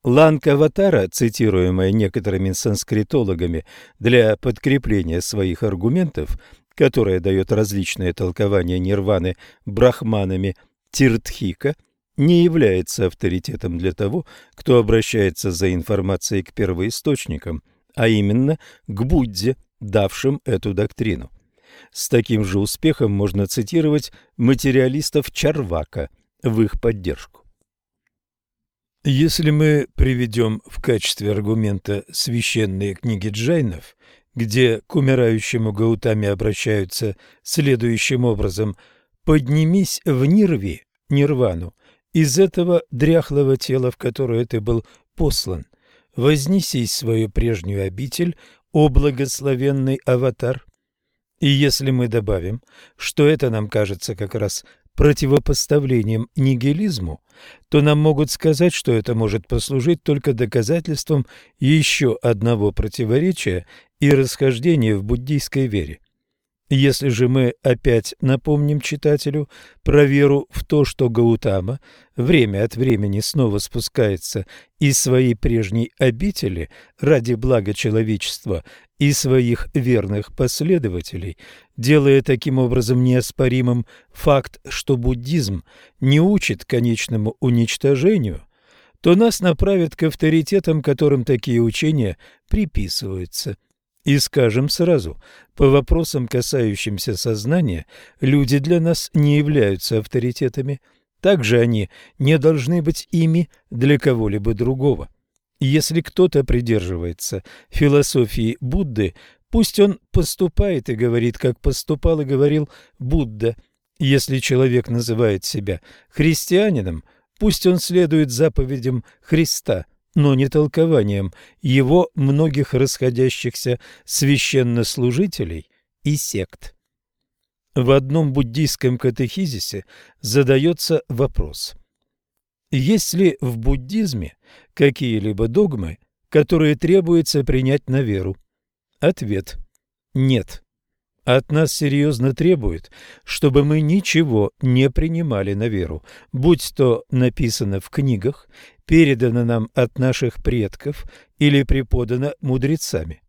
Ланка-аватара, цитируемая некоторыми санскритологами для подкрепления своих аргументов, которая дает различные толкования нирваны брахманами Тиртхика, не является авторитетом для того, кто обращается за информацией к первоисточникам, а именно к Будде, давшим эту доктрину. С таким же успехом можно цитировать материалистов Чарвака в их поддержку. Если мы приведем в качестве аргумента священные книги джайнов, где к умирающему Гаутаме обращаются следующим образом «Поднимись в нирви, нирвану, из этого дряхлого тела, в которое ты был послан, вознесись в свою прежнюю обитель, о благословенный аватар». И если мы добавим, что это нам кажется как раз противопоставлением нигилизму, то нам могут сказать, что это может послужить только доказательством еще одного противоречия и расхождения в буддийской вере. Если же мы опять напомним читателю про веру в то, что Гаутама время от времени снова спускается из своей прежней обители ради блага человечества и своих верных последователей, делая таким образом неоспоримым факт, что буддизм не учит конечному уничтожению, то нас направят к авторитетам, которым такие учения приписываются – и скажем сразу, по вопросам, касающимся сознания, люди для нас не являются авторитетами, также они не должны быть ими для кого-либо другого. Если кто-то придерживается философии Будды, пусть он поступает и говорит, как поступал и говорил Будда. Если человек называет себя христианином, пусть он следует заповедям Христа – но не толкованием его многих расходящихся священнослужителей и сект. В одном буддийском катехизисе задается вопрос. Есть ли в буддизме какие-либо догмы, которые требуется принять на веру? Ответ – нет. От нас серьезно требуют, чтобы мы ничего не принимали на веру, будь то написано в книгах, передано нам от наших предков или преподано мудрецами.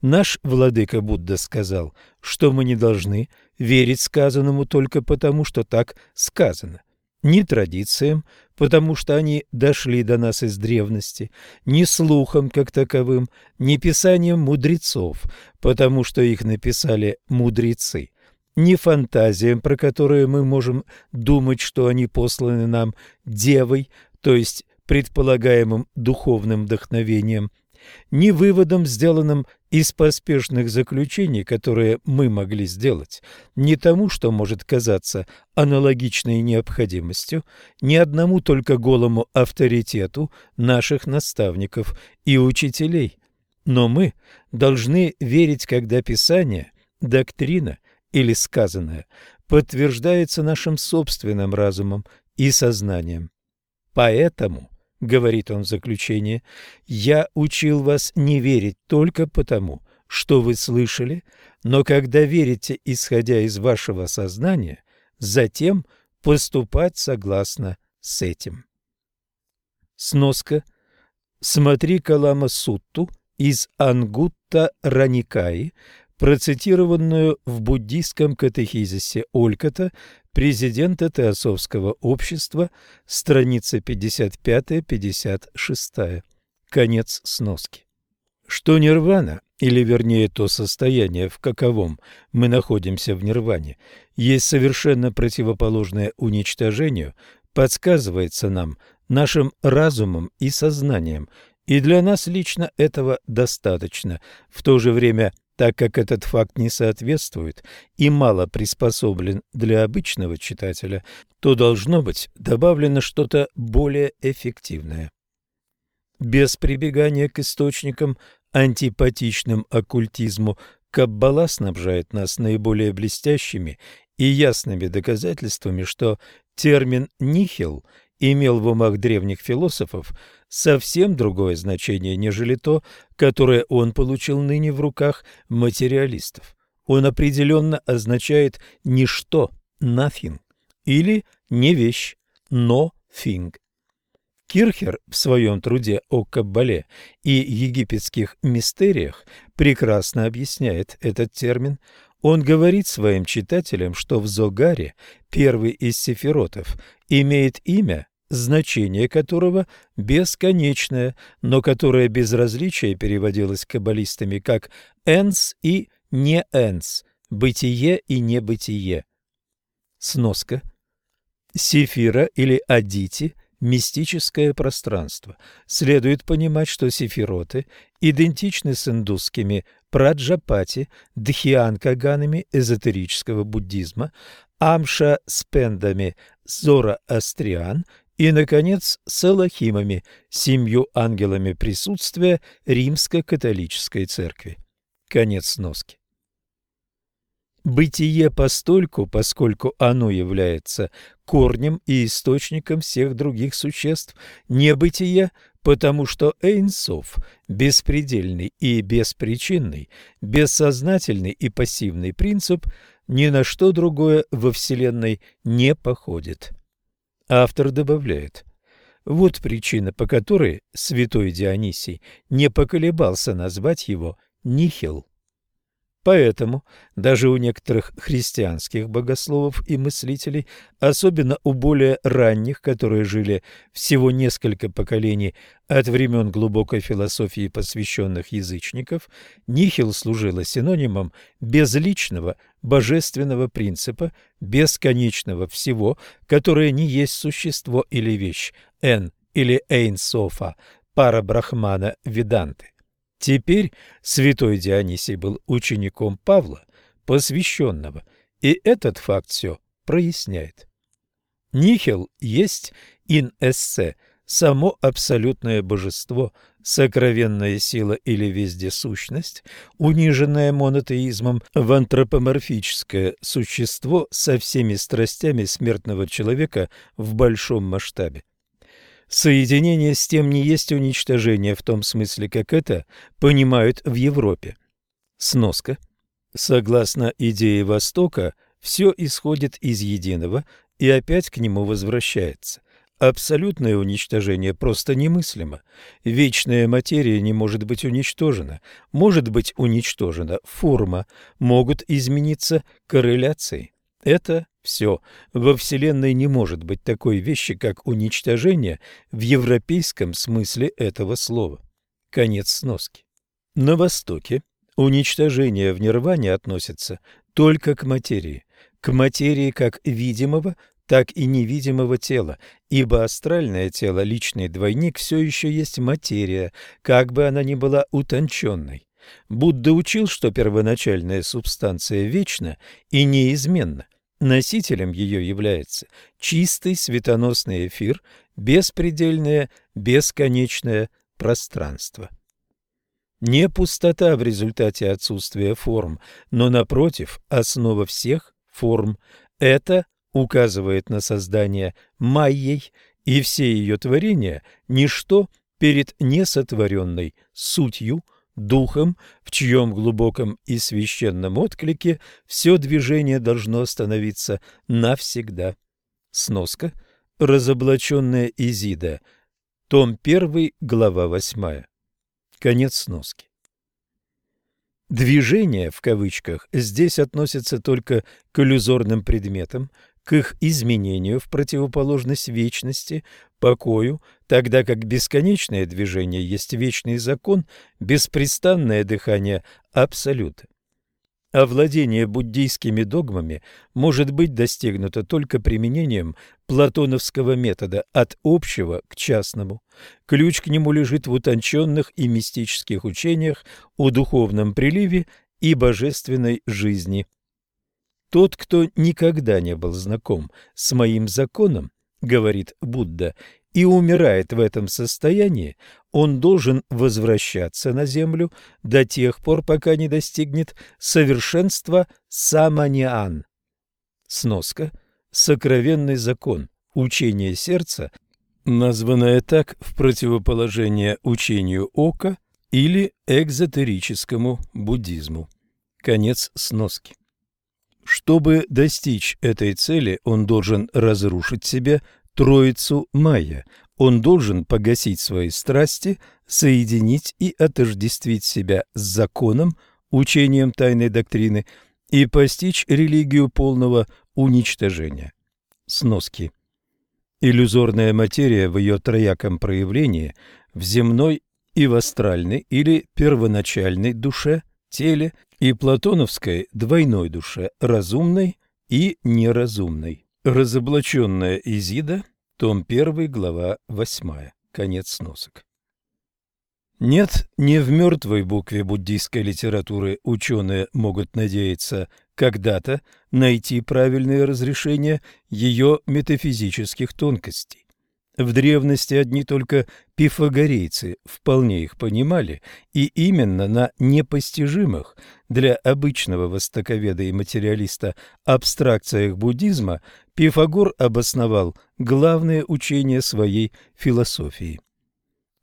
Наш владыка Будда сказал, что мы не должны верить сказанному только потому, что так сказано ни традициям, потому что они дошли до нас из древности, ни слухам как таковым, ни писаниям мудрецов, потому что их написали мудрецы, ни фантазиям, про которые мы можем думать, что они посланы нам девой, то есть предполагаемым духовным вдохновением, ни выводом, сделанным из поспешных заключений, которые мы могли сделать, ни тому, что может казаться аналогичной необходимостью, ни одному только голому авторитету наших наставников и учителей. Но мы должны верить, когда Писание, доктрина или сказанное подтверждается нашим собственным разумом и сознанием. Поэтому, говорит он в заключении, я учил вас не верить только потому, что вы слышали, но когда верите, исходя из вашего сознания, затем поступать согласно с этим. Сноска. Смотри Калама Сутту из Ангутта Раникаи, процитированную в буддийском катехизисе Олькота президента Теософского общества, страница 55-56. Конец сноски. Что нирвана, или вернее то состояние, в каковом мы находимся в нирване, есть совершенно противоположное уничтожению, подсказывается нам нашим разумом и сознанием, и для нас лично этого достаточно. В то же время так как этот факт не соответствует и мало приспособлен для обычного читателя, то должно быть добавлено что-то более эффективное. Без прибегания к источникам, антипатичным оккультизму, Каббала снабжает нас наиболее блестящими и ясными доказательствами, что термин «нихил» имел в умах древних философов совсем другое значение, нежели то, которое он получил ныне в руках материалистов. Он определенно означает «ничто» – «nothing» или «не вещь» – «no thing». Кирхер в своем труде о Каббале и египетских мистериях прекрасно объясняет этот термин. Он говорит своим читателям, что в Зогаре первый из сефиротов имеет имя, значение которого бесконечное, но которое без различия переводилось каббалистами как «энс» и «не энс», «бытие» и «небытие». Сноска. Сефира или Адити – мистическое пространство. Следует понимать, что сефироты идентичны с индусскими праджапати, дхианкаганами эзотерического буддизма, амша-спендами зороастриан и, наконец, с Элохимами, семью ангелами присутствия римско-католической церкви. Конец сноски. Бытие постольку, поскольку оно является корнем и источником всех других существ, не бытие, потому что Эйнсов, беспредельный и беспричинный, бессознательный и пассивный принцип, ни на что другое во Вселенной не походит. Автор добавляет, вот причина, по которой святой Дионисий не поколебался назвать его Нихил. Поэтому даже у некоторых христианских богословов и мыслителей, особенно у более ранних, которые жили всего несколько поколений от времен глубокой философии посвященных язычников, нихил служила синонимом безличного божественного принципа, бесконечного всего, которое не есть существо или вещь, эн или эйн софа, пара брахмана Веданты. Теперь святой Дионисий был учеником Павла, посвященного, и этот факт все проясняет. Нихил есть ин эссе, само абсолютное божество, сокровенная сила или вездесущность, униженное монотеизмом в антропоморфическое существо со всеми страстями смертного человека в большом масштабе. Соединение с тем не есть уничтожение в том смысле, как это понимают в Европе. Сноска. Согласно идее Востока, все исходит из единого и опять к нему возвращается. Абсолютное уничтожение просто немыслимо. Вечная материя не может быть уничтожена. Может быть уничтожена форма, могут измениться корреляции. Это все. Во Вселенной не может быть такой вещи, как уничтожение в европейском смысле этого слова. Конец сноски. На Востоке уничтожение в нирване относится только к материи, к материи как видимого, так и невидимого тела, ибо астральное тело, личный двойник, все еще есть материя, как бы она ни была утонченной. Будда учил, что первоначальная субстанция вечна и неизменна. Носителем ее является чистый светоносный эфир, беспредельное, бесконечное пространство. Не пустота в результате отсутствия форм, но, напротив, основа всех форм – это указывает на создание Майей, и все ее творения – ничто перед несотворенной сутью – духом, в чьем глубоком и священном отклике все движение должно остановиться навсегда. Сноска. Разоблаченная Изида. Том 1, глава 8. Конец сноски. Движение, в кавычках, здесь относится только к иллюзорным предметам, к их изменению в противоположность вечности, покою, тогда как бесконечное движение есть вечный закон, беспрестанное дыхание абсолюта. Овладение буддийскими догмами может быть достигнуто только применением платоновского метода от общего к частному. Ключ к нему лежит в утонченных и мистических учениях о духовном приливе и божественной жизни. Тот, кто никогда не был знаком с моим законом, говорит Будда, и умирает в этом состоянии, он должен возвращаться на землю до тех пор, пока не достигнет совершенства саманиан. Сноска. Сокровенный закон. Учение сердца, названное так в противоположение учению ока или экзотерическому буддизму. Конец сноски. Чтобы достичь этой цели, он должен разрушить себе троицу майя. Он должен погасить свои страсти, соединить и отождествить себя с законом, учением тайной доктрины и постичь религию полного уничтожения. Сноски. Иллюзорная материя в ее трояком проявлении в земной и в астральной или первоначальной душе, теле и платоновской двойной душе, разумной и неразумной. Разоблаченная Изида, том 1, глава 8, конец сносок. Нет, не в мертвой букве буддийской литературы ученые могут надеяться когда-то найти правильное разрешение ее метафизических тонкостей. В древности одни только пифагорейцы вполне их понимали, и именно на непостижимых для обычного востоковеда и материалиста абстракциях буддизма Пифагор обосновал главное учение своей философии.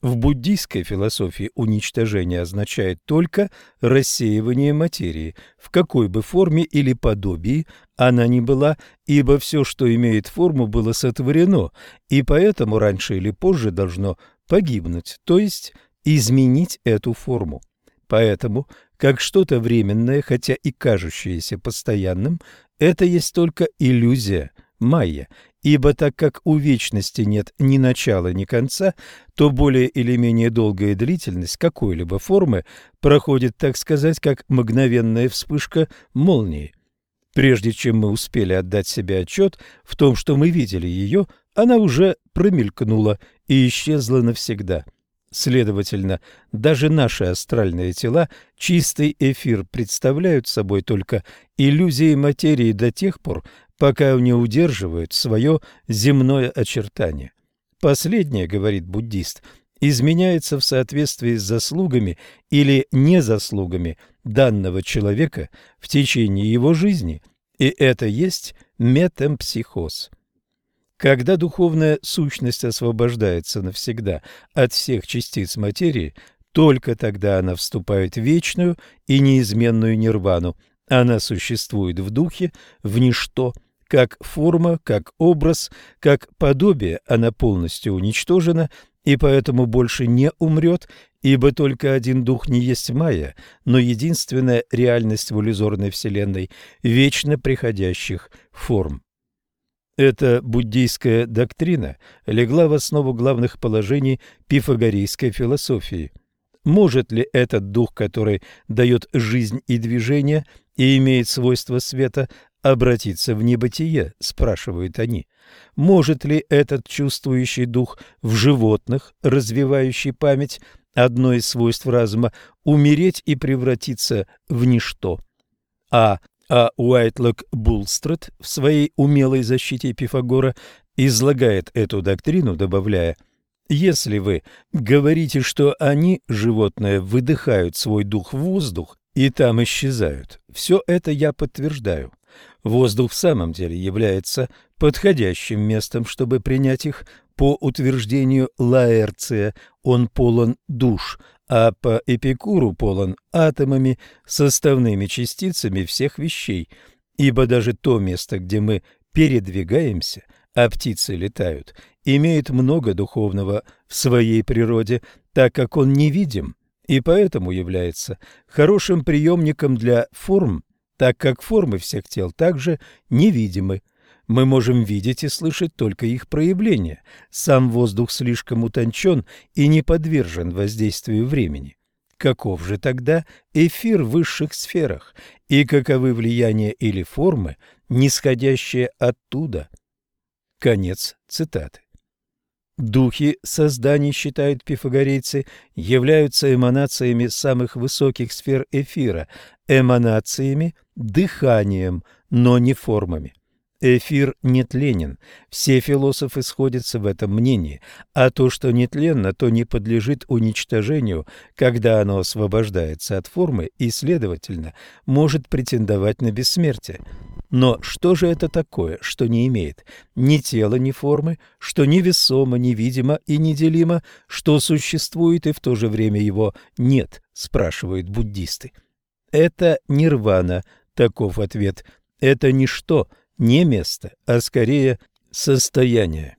В буддийской философии уничтожение означает только рассеивание материи, в какой бы форме или подобии она ни была, ибо все, что имеет форму, было сотворено, и поэтому раньше или позже должно погибнуть, то есть изменить эту форму. Поэтому, как что-то временное, хотя и кажущееся постоянным, это есть только иллюзия, майя, ибо так как у вечности нет ни начала, ни конца, то более или менее долгая длительность какой-либо формы проходит, так сказать, как мгновенная вспышка молнии. Прежде чем мы успели отдать себе отчет в том, что мы видели ее, она уже промелькнула и исчезла навсегда. Следовательно, даже наши астральные тела, чистый эфир, представляют собой только иллюзии материи до тех пор, пока не удерживают свое земное очертание. Последнее, говорит буддист, изменяется в соответствии с заслугами или незаслугами данного человека в течение его жизни, и это есть метампсихоз. Когда духовная сущность освобождается навсегда от всех частиц материи, только тогда она вступает в вечную и неизменную нирвану. Она существует в духе, в ничто, как форма, как образ, как подобие она полностью уничтожена и поэтому больше не умрет, ибо только один дух не есть майя, но единственная реальность в иллюзорной вселенной вечно приходящих форм. Эта буддийская доктрина легла в основу главных положений пифагорейской философии. Может ли этот дух, который дает жизнь и движение и имеет свойства света, обратиться в небытие, спрашивают они. Может ли этот чувствующий дух в животных, развивающий память, одно из свойств разума, умереть и превратиться в ничто? А. А Уайтлок Булстрет в своей умелой защите Пифагора излагает эту доктрину, добавляя «Если вы говорите, что они, животные, выдыхают свой дух в воздух и там исчезают, все это я подтверждаю. Воздух в самом деле является подходящим местом, чтобы принять их. По утверждению Лаэрция он полон душ, а по Эпикуру полон атомами, составными частицами всех вещей, ибо даже то место, где мы передвигаемся, а птицы летают, имеет много духовного в своей природе, так как он невидим и поэтому является хорошим приемником для форм так как формы всех тел также невидимы. Мы можем видеть и слышать только их проявления. Сам воздух слишком утончен и не подвержен воздействию времени. Каков же тогда эфир в высших сферах, и каковы влияния или формы, нисходящие оттуда? Конец цитаты. Духи созданий, считают пифагорейцы, являются эманациями самых высоких сфер эфира, эманациями, дыханием, но не формами. Эфир нетленен, все философы сходятся в этом мнении, а то, что нетленно, то не подлежит уничтожению, когда оно освобождается от формы и, следовательно, может претендовать на бессмертие. Но что же это такое, что не имеет ни тела, ни формы, что невесомо, невидимо и неделимо, что существует и в то же время его нет, спрашивают буддисты. Это нирвана, таков ответ. Это ничто, не место, а скорее состояние.